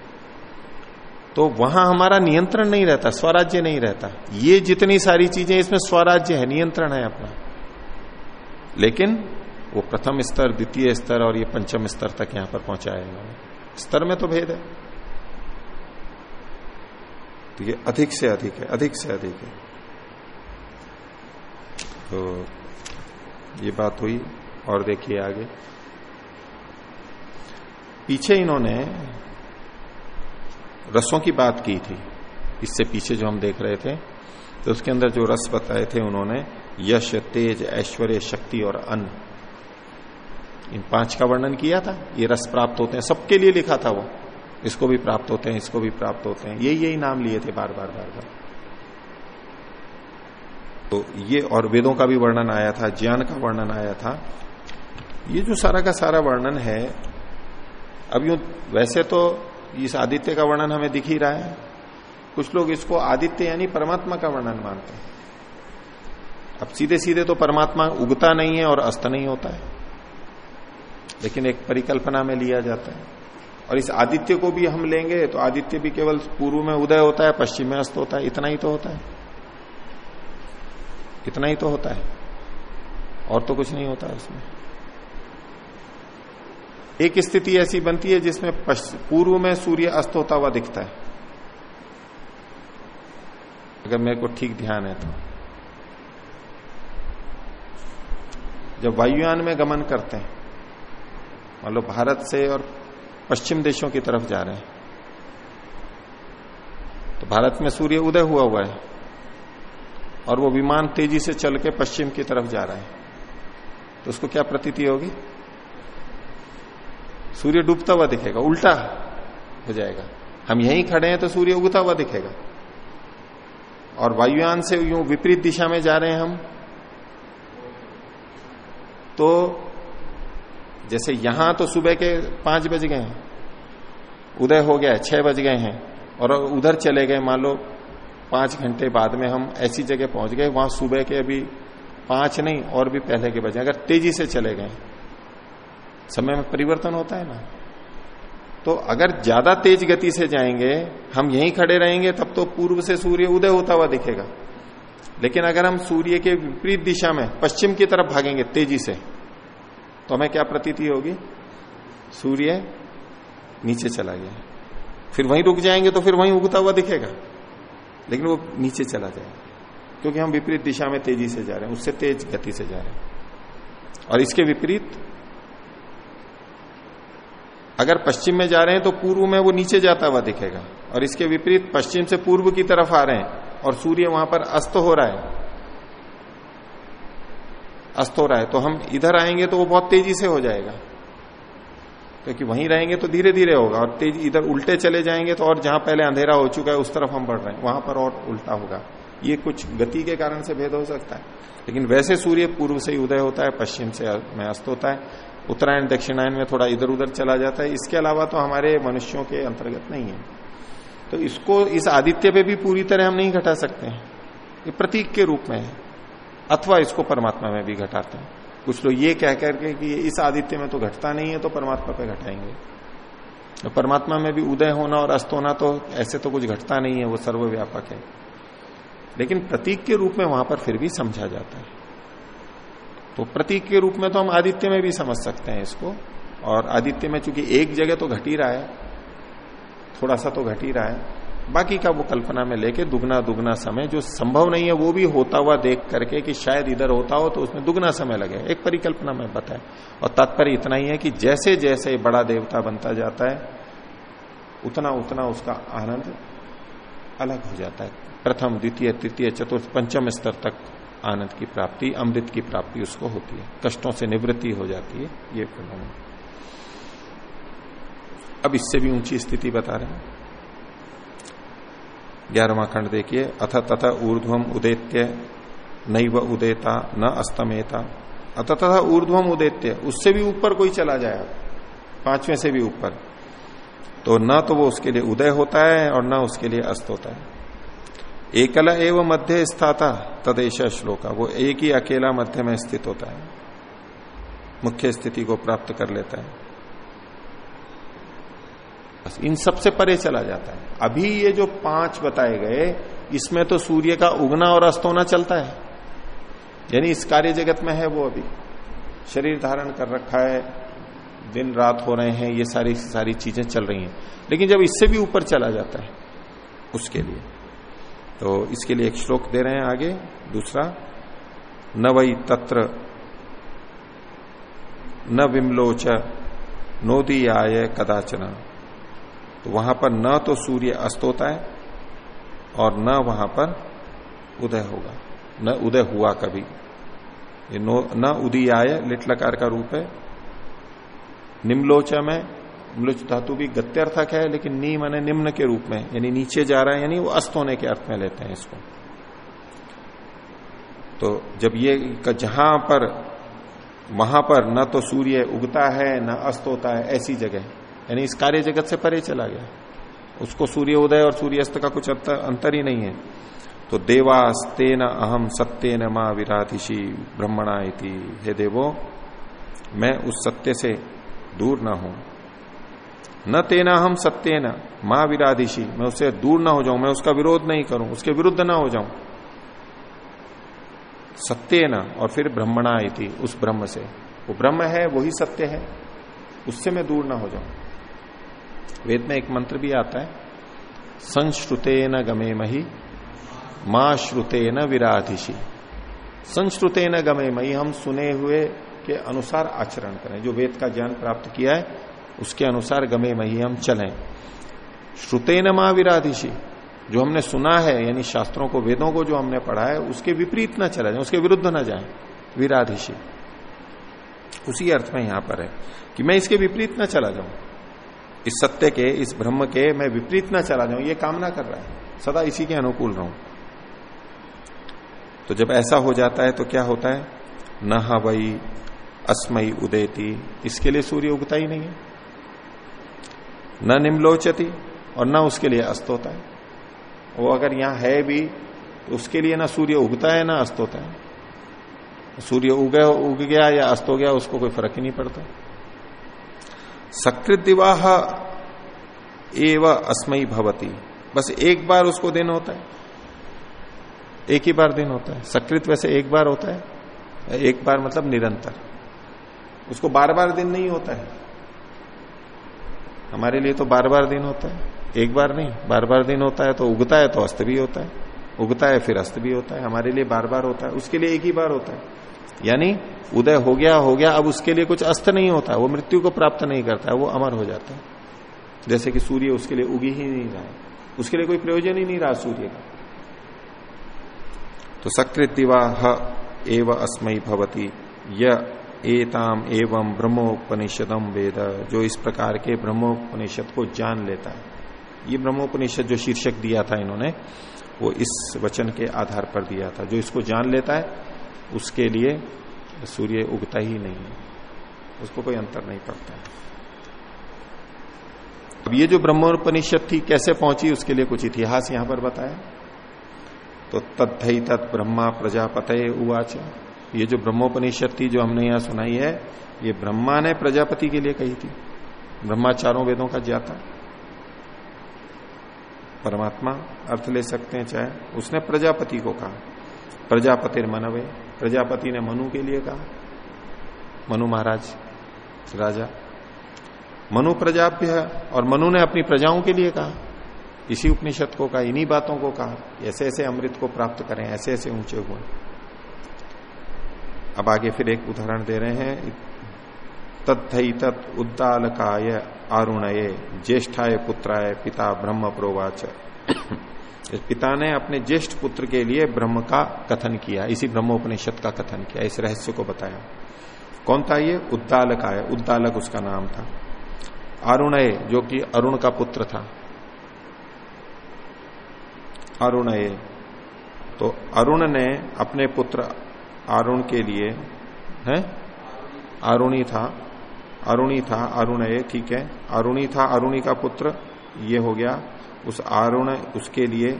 तो वहाँ हमारा नियंत्रण नहीं रहता, स्वराज्य नहीं रहता। ये जितनी सारी चीज़ें, इसमें स्वराज्य है, नियंत्रण है अपना। लेकिन वो प्रथम स्तर, द्वितीय स्तर और ये पंचम स्तर तक यहाँ पर पहुँचाया स्तर में तो भेद है। तो ये अधिक से अधिक है, अधिक से अधिक है। तो ये बात हुई, और देखिए आगे। पीछे इन्होंने रसों की बात की थी, इससे पीछे जो हम देख रहे थे तो उसके अंदर जो रस बताए थे उन्होंने, यश, तेज, ऐश्वर्य, शक्ति और अन्न इन पाँच का वर्णन किया था, ये रस प्राप्त होते हैं, सबके लिए लिखा था वो। इसको भी प्राप्त होते हैं, इसको भी प्राप्त होते हैं। यही यही नाम लिए थे बार बार बार बार। तो ये और वेदों का भी वर्णन आया था, ज्ञान का वर्णन आया था। ये जो सारा का सारा वर्णन है, अब यू वैसे तो इस आदित्य का वर्णन हमें दिख ही रहा है। कुछ लोग इसको आदित्य यानी परमात्मा का वर्णन मानते हैं। अब सीधे सीधे तो परमात्मा उगता नहीं है और अस्त नहीं होता है। लेकिन एक परिकल्पना में लिया जाता है। और इस आदित्य को भी हम लेंगे तो आदित्य भी केवल पूर्व में उदय होता है, पश्चिम में अस्त होता है, इतना ही तो होता है। इतना ही तो होता है। और तो कुछ नहीं होता है उसमें। एक स्थिति ऐसी बनती है जिसमें पूर्व में सूर्य अस्त होता हुआ दिखता है। अगर मेरे को ठीक ध्यान है तो। जब वायुयान में गमन करते हैं, मान लो भारत से और पश्चिम देशों की तरफ़ जा रहे हैं। तो भारत में सूर्य उदय हुआ हुआ है और वो विमान तेज़ी से चल के पश्चिम की तरफ़ जा रहा है। तो उसको क्या प्रतीति होगी? सूर्य डूबता हुआ दिखेगा, उल्टा हो जाएगा। हम यहीं खड़े हैं तो सूर्य उगता हुआ दिखेगा। और वायुयान से यूँ विपरीत दिशा में जा रहे हैं हम तो जैसे यहाँ तो सुबह के पाँच बज गए हैं, उदय हो गया, छह बज गए हैं, और उधर चले गए, मान लो पाँच घंटे बाद में हम ऐसी जगह पहुँच गए, वहाँ सुबह के अभी पाँच नहीं, और भी पहले के बजे, अगर तेज़ी से चले गए। समय में परिवर्तन होता है ना। तो अगर ज़्यादा तेज गति से जाएँगे, हम यहीं खड़े रहेंगे, तब तो पूर्व से सूर्य उदय होता हुआ दिखेगा। लेकिन अगर हम सूर्य के विपरीत दिशा में, पश्चिम की तरफ़ भागेंगे तेज़ी से तो हमें क्या प्रतीति होगी? सूर्य नीचे चला गया। फिर वहीं रुक जाएँगे तो फिर वहीं उगता हुआ दिखेगा। लेकिन वो नीचे चला जाएगा क्योंकि हम विपरीत दिशा में तेज़ी से जा रहे हैं, उससे तेज गति से जा रहे हैं। और इसके विपरीत, अगर पश्चिम में जा रहे हैं तो पूर्व में वो नीचे जाता हुआ दिखेगा। और इसके विपरीत पश्चिम से पूर्व की तरफ़ आ रहे हैं और सूर्य वहाँ पर अस्त हो रहा है। अस्त हो रहा है तो हम इधर आएँगे तो वो बहुत तेज़ी से हो जाएगा। क्योंकि वहीं रहेंगे तो धीरे धीरे होगा, और तेज, इधर उल्टे चले जाएँगे तो और जहाँ पहले अंधेरा हो चुका है, उस तरफ़ हम बढ़ रहे हैं, वहाँ पर और उल्टा होगा। ये कुछ गति के कारण से भेद हो सकता है। लेकिन वैसे सूर्य पूर्व से ही उदय होता है, पश्चिम से में अस्त होता है। उत्तरायण दक्षिणायन में थोड़ा इधर उधर चला जाता है। इसके अलावा तो हमारे मनुष्यों के अंतर्गत नहीं है। तो इसको, इस आदित्य पे भी पूरी तरह हम नहीं घटा सकते हैं। ये प्रतीक के रूप में है। अथवा इसको परमात्मा में भी घटाते हैं। कुछ लोग ये कह करके कि इस आदित्य में तो घटता नहीं है तो परमात्मा पे घटाएँगे। तो परमात्मा में भी उदय होना और अस्त होना तो ऐसे तो कुछ घटता नहीं है, वो सर्वव्यापक है। लेकिन प्रतीक के रूप में वहाँ पर फिर भी समझा जाता है। तो प्रतीक के रूप में तो हम आदित्य में भी समझ सकते हैं इसको, और आदित्य में चूँकि एक जगह तो घट ही रहा है, थोड़ा सा तो घट ही रहा है बाकी का वो कल्पना में लेके दुगना दुगना समय, जो संभव नहीं है वो भी होता हुआ देख करके कि शायद इधर होता हो तो उसमें दुगना समय लगे। एक परिकल्पना में बताए। और तात्पर्य इतना ही है कि जैसे जैसे बड़ा देवता बनता जाता है, उतना उतना उसका आनंद अलग हो जाता है। प्रथम, द्वितीय, तृतीय, चतुर्थ, पंचम स्तर तक आनंद की प्राप्ति, अमृत की प्राप्ति उसको होती है। कष्टों से निवृत्ति हो जाती है, ये प्रणाम अब इससे भी ऊँची स्थिति बता रहे हैं। ग्यारहवा खंड देखिए, अथ तथा ऊर्ध्वम उदेत्य नई व उदेता न अस्तमेता। अथ तथा ऊर्ध्वम उदेत्य, उससे भी ऊपर कोई चला जाए पाँचवें से भी ऊपर। तो न तो वो उसके लिए उदय होता है और न उसके लिए अस्त होता है। एकला एवं मध्य स्थाता तदेश श्लोका, वो एक ही अकेला मध्य में स्थित होता है। मुख्य स्थिति को प्राप्त कर लेता है। बस, इन सबसे परे चला जाता है। अभी ये जो पाँच बताए गए, इसमें तो सूर्य का उगना और अस्त होना चलता है। यानी इस कार्य जगत में है वो अभी। शरीर धारण कर रखा है, दिन रात हो रहे हैं, ये सारी सारी चीज़ें चल रही हैं। लेकिन जब इससे भी ऊपर चला जाता है, उसके लिए। तो इसके लिए एक श्लोक दे रहे हैं आगे, दूसरा, न वही तत्र, न विमलोच आय कदाचना। तो वहाँ पर न तो सूर्य अस्त होता है और न वहाँ पर उदय होगा। न उदय हुआ कभी। ये न उदी आय लिटलकार का रूप है। निम्लोच में निम्लोच धातु भी गत्यर्थक है, लेकिन नी माने निम्न के रूप में। यानी नीचे जा रहा है, यानी वो अस्त होने के अर्थ में लेते हैं इसको। तो जब ये जहाँ पर, वहाँ पर न तो सूर्य उगता है, न अस्त होता है, ऐसी जगह। यानी इस कार्य जगत से परे चला गया। उसको सूर्य उदय और सूर्यास्त का कुछ अंतर ही नहीं है। तो देवास्तेन अहम सत्यन माँ विराधिशी ब्रह्मणा इति। हे देवो, मैं उस सत्य से दूर ना हूँ। न तेना हम सत्य न माँ विराधिशी मैं उससे दूर ना हो जाऊँ, मैं उसका विरोध नहीं करूँ, उसके विरुद्ध ना हो जाऊँ। सत्य न और फिर ब्रह्मणा इति, उस ब्रह्म से। वो ब्रह्म है, वही सत्य है। उससे मैं दूर ना हो जाऊँ। वेद में एक मंत्र भी आता है संश्रुते न गमे मही, माँ श्रुते न विराधिशी संश्रुते न गमे मही, हम सुने हुए के अनुसार आचरण करें। जो वेद का ज्ञान प्राप्त किया है, उसके अनुसार गमे मही हम चलें। श्रुते न माँ विराधिशी जो हमने सुना है, यानी शास्त्रों को, वेदों को जो हमने पढ़ा है, उसके विपरीत ना चला जाए, उसके विरुद्ध ना जाए। विराधिशी उसी अर्थ में यहाँ पर है कि मैं इसके विपरीत ना चला जाऊँ। इस सत्य के, इस ब्रह्म के मैं विपरीत ना चला जाऊँ, ये कामना कर रहा है। सदा इसी के अनुकूल रहूँ। तो जब ऐसा हो जाता है तो क्या होता है? न वही अस्मयी उदयती इसके लिए सूर्य उगता ही नहीं है। न निम्लोचती और न उसके लिए अस्त होता है वो अगर यहाँ है भी तो उसके लिए ना सूर्य उगता है, ना अस्त होता है सूर्य उगे, उग गया या अस्त हो गया, उसको कोई फ़र्क ही नहीं पड़ता। सकृत दिवाह एव अस्मयी भवती। बस एक बार उसको दिन होता है। एक ही बार दिन होता है। सकृत वैसे एक बार होता है। एक बार मतलब निरंतर। उसको बार बार दिन नहीं होता है। हमारे लिए तो बार बार दिन होता है। एक बार नहीं। बार बार दिन होता है तो उगता है तो अस्त भी होता है। उगता है फिर अस्त भी होता है। हमारे लिए बार बार होता है। उसके लिए एक ही बार होता है। यानी उदय हो गया हो गया, अब उसके लिए कुछ अस्त नहीं होता, वो मृत्यु को प्राप्त नहीं करता है वो अमर हो जाता है। जैसे कि सूर्य उसके लिए उगी ही नहीं रहा है उसके लिए कोई प्रयोजन ही नहीं रहा सूर्य का। तो सकृत दिवाह एव अस्मयी भवती, य एताम एवं ब्रह्मोपनिषदम वेद, जो इस प्रकार के ब्रह्मोपनिषद को जान लेता है। ये ब्रह्मोपनिषद जो शीर्षक दिया था इन्होंने, वो इस वचन के आधार पर दिया था, जो इसको जान लेता है उसके लिए सूर्य उगता ही नहीं है। उसको कोई अंतर नहीं पड़ता। अब ये जो ब्रह्मोपनिषद थी, कैसे पहुँची, उसके लिए कुछ इतिहास यहाँ पर बताया। तो तत्थई तत् ब्रह्मा प्रजापत उवाच। ये जो ब्रह्मोपनिषद थी, जो हमने यहाँ सुनाई है, ये ब्रह्मा ने प्रजापति के लिए कही थी। ब्रह्मा चारों वेदों का ज्ञाता। परमात्मा अर्थ ले सकते हैं, चाहे उसने प्रजापति को कहा। प्रजापति मनवे प्रजापति ने मनु के लिए कहा। मनु महाराज, राजा। मनु प्रजाप्य है और मनु ने अपनी प्रजाओं के लिए कहा। इसी उपनिषद को कहा, इन्हीं बातों को कहा। ऐसे ऐसे अमृत को प्राप्त करें ऐसे ऐसे ऊँचे हुए अब आगे फिर एक उदाहरण दे रहे हैं। तत्थई तत् उद्दालकाय आरुणये, ज्येष्ठाय पुत्राय पिता ब्रह्म प्रोवाच। पिता ने अपने ज्येष्ठ पुत्र के लिए ब्रह्म का कथन किया, इसी ब्रह्मोपनिषद का कथन किया, इस रहस्य को बताया। कौन था ये? उद्दालक आय, उद्दालक उसका नाम था। अरुणय, जो कि अरुण का पुत्र था। अरुणय तो अरुण ने अपने पुत्र अरुण के लिए, है? अरुणी था अरुणी था, अरुणय, ठीक है। अरुणी था, अरुणी का पुत्र, ये हो गया उस आरुण, उसके लिए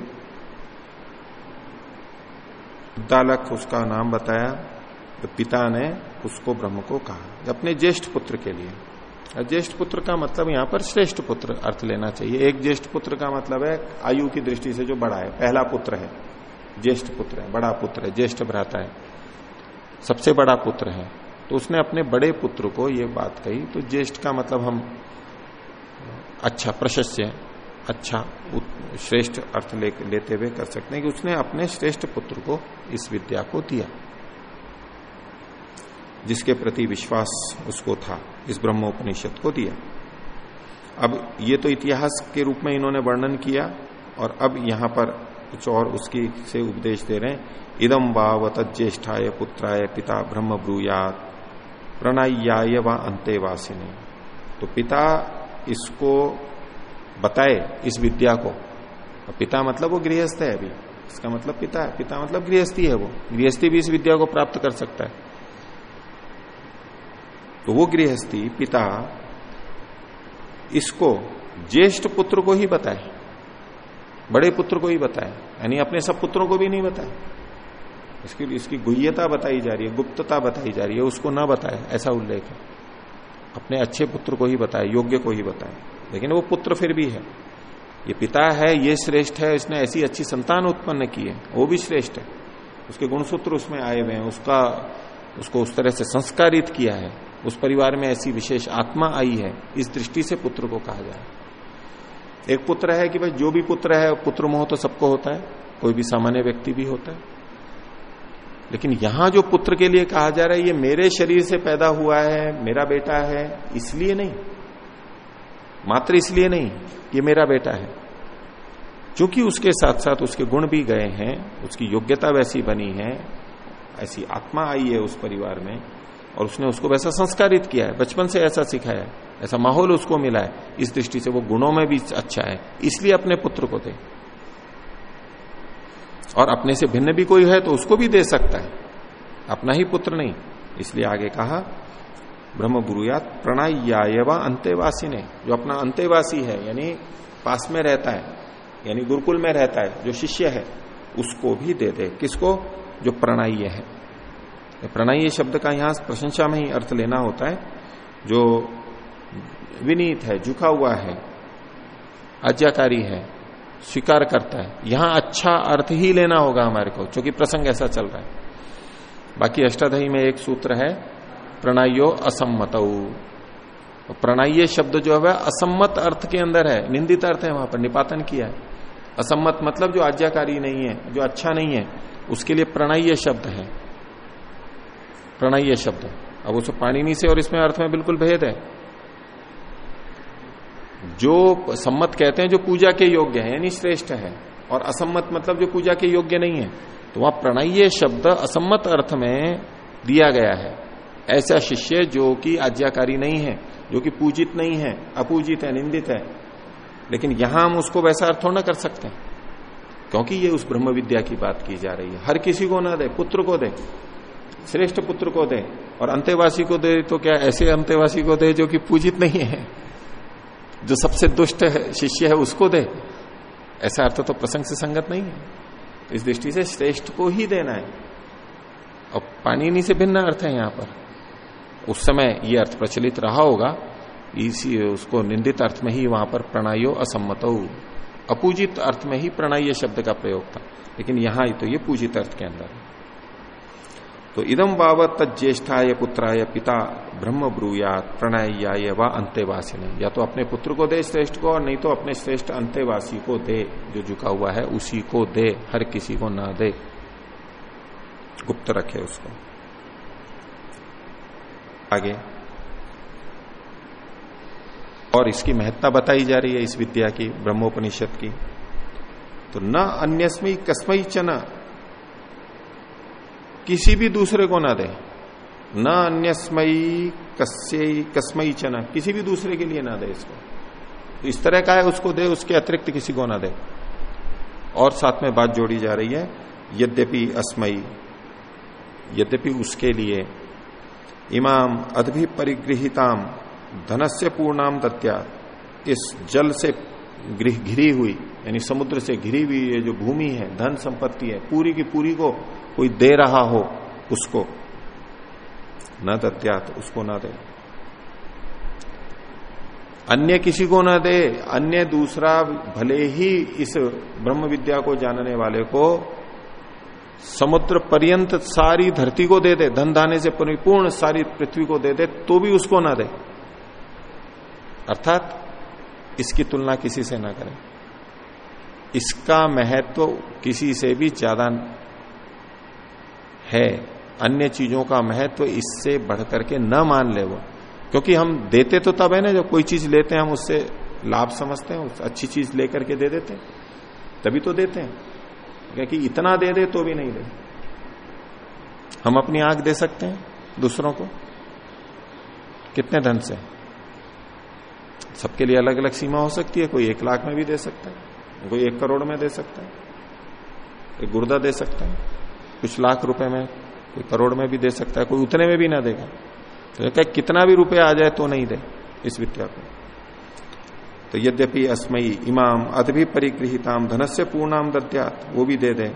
उद्दालक उसका नाम बताया तो पिता ने उसको ब्रह्म को कहा अपने ज्येष्ठ पुत्र के लिए। ज्येष्ठ पुत्र का मतलब यहाँ पर श्रेष्ठ पुत्र अर्थ लेना चाहिए। एक ज्येष्ठ पुत्र का मतलब है आयु की दृष्टि से जो बड़ा है, पहला पुत्र है, ज्येष्ठ पुत्र है, बड़ा पुत्र है, ज्येष्ठ भ्राता है, सबसे बड़ा पुत्र है। तो उसने अपने बड़े पुत्र को ये बात कही तो ज्येष्ठ का मतलब हम अच्छा प्रशस्य अच्छा श्रेष्ठ अर्थ ले, लेते हुए कर सकते हैं कि उसने अपने श्रेष्ठ पुत्र को इस विद्या को दिया जिसके प्रति विश्वास उसको था इस ब्रह्मोपनिषद को दिया। अब ये तो इतिहास के रूप में इन्होंने वर्णन किया और अब यहाँ पर कुछ और उसकी से उपदेश दे रहे हैं। इदम वावत ज्येष्ठाय पुत्राय पिता ब्रह्म ब्रूयात प्रणयाय व अंतेवासिनी तो पिता इसको बताए इस विद्या को। पिता मतलब वो गृहस्थ है अभी। इसका मतलब पिता है। पिता मतलब गृहस्थी है वो। गृहस्थी भी इस विद्या को प्राप्त कर सकता है। तो वो गृहस्थी पिता इसको ज्येष्ठ पुत्र को ही बताए। बड़े पुत्र को ही बताए। यानी अपने सब पुत्रों को भी नहीं बताए। इसकी इसकी गुह्यता बताई जा रही है, गुप्तता बताई जा रही है। उसको ना बताए, ऐसा उल्लेख है। अपने अच्छे पुत्र को ही बताए, योग्य को ही बताए। लेकिन वो पुत्र फिर भी है। ये पिता है, ये श्रेष्ठ है, इसने ऐसी अच्छी संतान उत्पन्न की है, वो भी श्रेष्ठ है। उसके गुणसूत्र उसमें आए हुए हैं, उसका, उसको उस तरह से संस्कारित किया है। उस परिवार में ऐसी विशेष आत्मा आई है, इस दृष्टि से पुत्र को कहा जाए। एक पुत्र है कि भाई, जो भी पुत्र है, पुत्र मोह तो सबको होता है, कोई भी सामान्य व्यक्ति भी होता है। लेकिन यहाँ जो पुत्र के लिए कहा जा रहा है, ये मेरे शरीर से पैदा हुआ है, मेरा बेटा है, इसलिए नहीं। मात्र इसलिए नहीं, ये मेरा बेटा है। क्योंकि उसके साथ साथ उसके गुण भी गए हैं, उसकी योग्यता वैसी बनी है, ऐसी आत्मा आई है उस परिवार में, और उसने उसको वैसा संस्कारित किया है, बचपन से ऐसा सिखाया है, ऐसा माहौल उसको मिला है, इस दृष्टि से वो गुणों में भी अच्छा है, इसलिए अपने पुत्र को दे। और अपने से भिन्न भी कोई है तो उसको भी दे सकता है, अपना ही पुत्र नहीं, इसलिए आगे कहा ब्रह्म गुरुयात प्रणयाय व अंत्यवासी ने जो अपना अंत्यवासी है, यानी पास में रहता है, यानी गुरुकुल में रहता है, जो शिष्य है, उसको भी दे दे। किसको? जो प्रणय्य है। प्रणय्य शब्द का यहाँ प्रशंसा में ही अर्थ लेना होता है। जो विनीत है, झुका हुआ है, आज्ञाकारी है, स्वीकार करता है, यहाँ अच्छा अर्थ ही लेना होगा हमारे को, क्योंकि प्रसंग ऐसा चल रहा है। बाकी अष्टादही में एक सूत्र है प्रणायो असम्मत। प्रणय्य शब्द जो है असम्मत अर्थ के अंदर है, निंदित अर्थ है वहाँ पर, निपातन किया है। असम्मत मतलब जो आज्ञाकारी नहीं है, जो अच्छा नहीं है, उसके लिए प्रणय्य शब्द है। प्रणय्य शब्द। अब उस पाणिनी से और इसमें अर्थ में बिल्कुल भेद है। जो सम्मत कहते हैं, जो पूजा के योग्य है, यानी श्रेष्ठ है, और असम्मत मतलब जो पूजा के योग्य नहीं है तो वहाँ प्रणय्य शब्द असम्मत अर्थ में दिया गया है। ऐसा शिष्य जो कि आज्ञाकारी नहीं है, जो कि पूजित नहीं है, अपूजित है, निंदित है, लेकिन यहाँ हम उसको वैसा अर्थ थोड़ा कर सकते हैं, क्योंकि ये उस ब्रह्म विद्या की बात की जा रही है। हर किसी को ना दे, पुत्र को दे, श्रेष्ठ पुत्र को दे, और अंत्यवासी को दे तो क्या ऐसे अंत्यवासी को दे जो कि पूजित नहीं है? जो सबसे दुष्ट है, शिष्य है, उसको दे। ऐसा अर्थ तो प्रसंग से संगत नहीं है। इस दृष्टि से श्रेष्ठ को ही देना है। और पानी से भिन्न अर्थ है यहाँ पर। उस समय ये अर्थ प्रचलित रहा होगा, इसी, उसको निंदित अर्थ में ही वहाँ पर प्रणायो असम्मत। अपूजित अर्थ में ही प्रणय शब्द का प्रयोग था, लेकिन यहाँ तो ये पूजित अर्थ के अंदर तो इदम बावत ज्येष्ठाय पुत्राय पिता ब्रह्म ब्रूयात प्रणय व अंत्यवासी ने या तो अपने पुत्र को दे श्रेष्ठ को, और नहीं तो अपने श्रेष्ठ अंत्यवासी को दे, जो झुका हुआ है उसी को दे, हर किसी को ना दे। गुप्त रखे उसको। आगे। और इसकी महत्ता बताई जा रही है इस विद्या की, ब्रह्मोपनिषद की। तो न अन्यस्मयी कस्मई चना किसी भी दूसरे को ना दे। न अन्यस्मयी कस्यई कस्मई चना किसी भी दूसरे के लिए ना दे इसको। तो इस तरह का है, उसको दे, उसके अतिरिक्त किसी को ना दे। और साथ में बात जोड़ी जा रही है, यद्यपि अस्मयी यद्यपि उसके लिए इमाम अदभि परिगृहिताम धनस्य पूर्णाम दत्या इस जल से घिरी हुई, यानी समुद्र से घिरी हुई ये जो भूमि है, धन संपत्ति है, पूरी की पूरी को कोई दे रहा हो, उसको न दत्यात उसको ना दे। अन्य किसी को ना दे, अन्य दूसरा भले ही इस ब्रह्म विद्या को जानने वाले को समुद्र पर्यंत सारी धरती को दे दे धन धाने से परिपूर्ण सारी पृथ्वी को दे दे तो भी उसको ना दे। अर्थात, इसकी तुलना किसी से ना करें। इसका महत्व किसी से भी ज़्यादा है। अन्य चीज़ों का महत्व इससे बढ़कर के न मान ले वो। क्योंकि हम देते तो तब है ना, जब कोई चीज़ लेते हैं, हम उससे लाभ समझते हैं अच्छी चीज़ लेकर के दे देते हैं, तभी तो देते हैं। क्योंकि इतना दे दे तो भी नहीं दे। हम अपनी आँख दे सकते हैं दूसरों को। कितने धन से? सबके लिए अलग अलग सीमा हो सकती है, कोई एक लाख में भी दे सकता है, कोई एक करोड़ में दे सकता है एक गुर्दा दे सकता है, कुछ लाख रुपए में, कोई करोड़ में भी दे सकता है, कोई उतने में भी ना देगा। तो कितना भी रुपए आ जाए तो नहीं दे इस विद्या को। तो यद्यपि अस्मयी इमाम अदभि परिगृहिताम, धनस्य पूर्णाम दद्यात वो भी दे दे।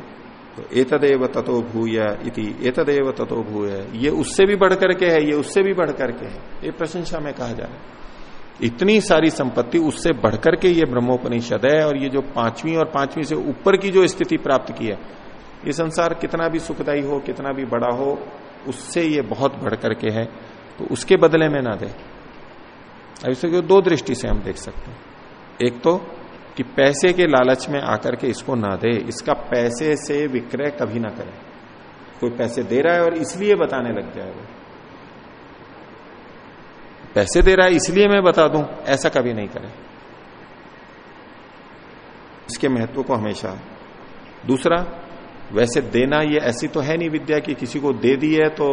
तो एतदेव ततो भूय इति, एतदेव ततो भूय। ये उससे भी बढ़ करके है, ये उससे भी बढ़ करके है। ये प्रशंसा में कहा जा रहा है। इतनी सारी संपत्ति उससे बढ़कर के ये ब्रह्मोपनिषद है, और ये जो पांचवी और पांचवी से ऊपर की जो स्थिति प्राप्त की है, ये संसार कितना भी सुखदायी हो, कितना भी बड़ा हो, उससे ये बहुत बढ़ करके है। तो उसके बदले में ना दे। अब इसे दो दृष्टि से हम देख सकते हैं। एक तो कि पैसे के लालच में आकर के इसको ना दे, इसका पैसे से विक्रय कभी ना करे। कोई पैसे दे रहा है और इसलिए बताने लग जाए वो। पैसे दे रहा है इसलिए मैं बता दूँ, ऐसा कभी नहीं करें। इसके महत्व को हमेशा। दूसरा, वैसे देना ये ऐसी तो है नहीं विद्या कि किसी को दे दी है तो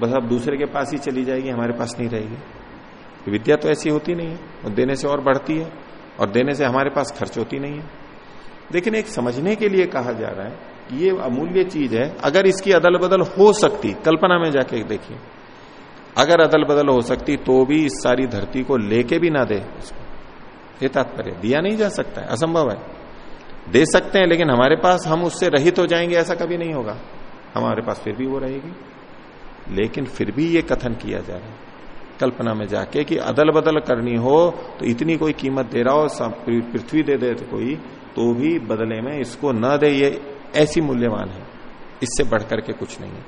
बस अब दूसरे के पास ही चली जाएगी, हमारे पास नहीं रहेगी। विद्या तो ऐसी होती नहीं है और देने से और बढ़ती है, और देने से हमारे पास खर्च होती नहीं है। लेकिन एक समझने के लिए कहा जा रहा है कि ये अमूल्य चीज़ है, अगर इसकी अदल बदल हो सकती, कल्पना में जाके देखिए, अगर अदल बदल हो सकती तो भी इस सारी धरती को लेके भी ना दे ये तात्पर्य, दिया नहीं जा सकता है, असंभव है। दे सकते हैं, लेकिन हमारे पास, हम उससे रहित हो जाएँगे, ऐसा कभी नहीं होगा। हमारे पास फिर भी वो रहेगी। लेकिन फिर भी ये कथन किया जा रहा है। कल्पना में जाके कि अदल बदल करनी हो तो इतनी कोई कीमत दे रहा हो पृथ्वी दे दे तो कोई तो भी बदले में इसको न दे, ये ऐसी मूल्यवान है। इससे बढ़कर के कुछ नहीं है।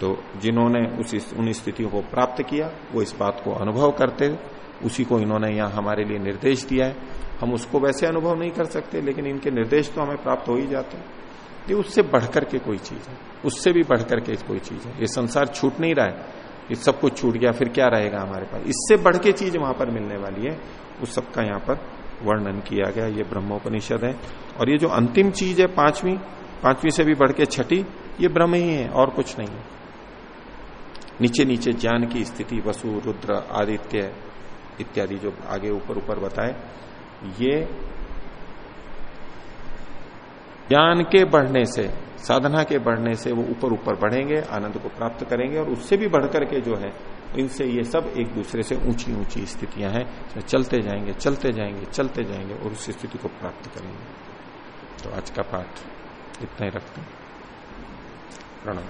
तो जिन्होंने उस उन स्थितियों को प्राप्त किया, वो इस बात को अनुभव करते उसी को इन्होंने यहाँ हमारे लिए निर्देश दिया है। हम उसको वैसे अनुभव नहीं कर सकते, लेकिन इनके निर्देश तो हमें प्राप्त हो ही जाते हैं। ये उससे बढ़कर के कोई चीज़ है। उससे भी बढ़कर के कोई चीज़ है। ये संसार छूट नहीं रहा है। ये सब कुछ छूट गया, फिर क्या रहेगा हमारे पास? इससे बढ़ के चीज़ वहाँ पर मिलने वाली है। उस सबका यहाँ पर वर्णन किया गया, ये ब्रह्मोपनिषद है। और ये जो अंतिम चीज़ है, पांचवी पांचवी से भी बढ़ के छठी, ये ब्रह्म ही है, और कुछ नहीं है। नीचे नीचे ज्ञान की स्थिति, वसु, रुद्र, आदित्य इत्यादि जो आगे ऊपर ऊपर बताए, ये ज्ञान के बढ़ने से, साधना के बढ़ने से वो ऊपर ऊपर बढ़ेंगे, आनंद को प्राप्त करेंगे और उससे भी बढ़कर के जो है, इनसे ये सब एक दूसरे से ऊँची ऊँची स्थितियाँ हैं तो चलते जाएँगे चलते जाएँगे चलते जाएँगे और उस स्थिति को प्राप्त करेंगे। तो आज का पाठ इतना ही रखते हैं। प्रणाम।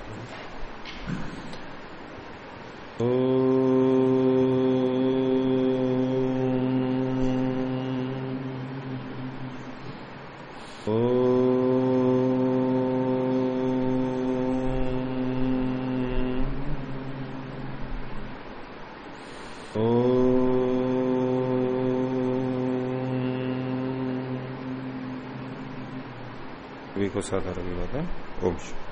को साधारण बात है।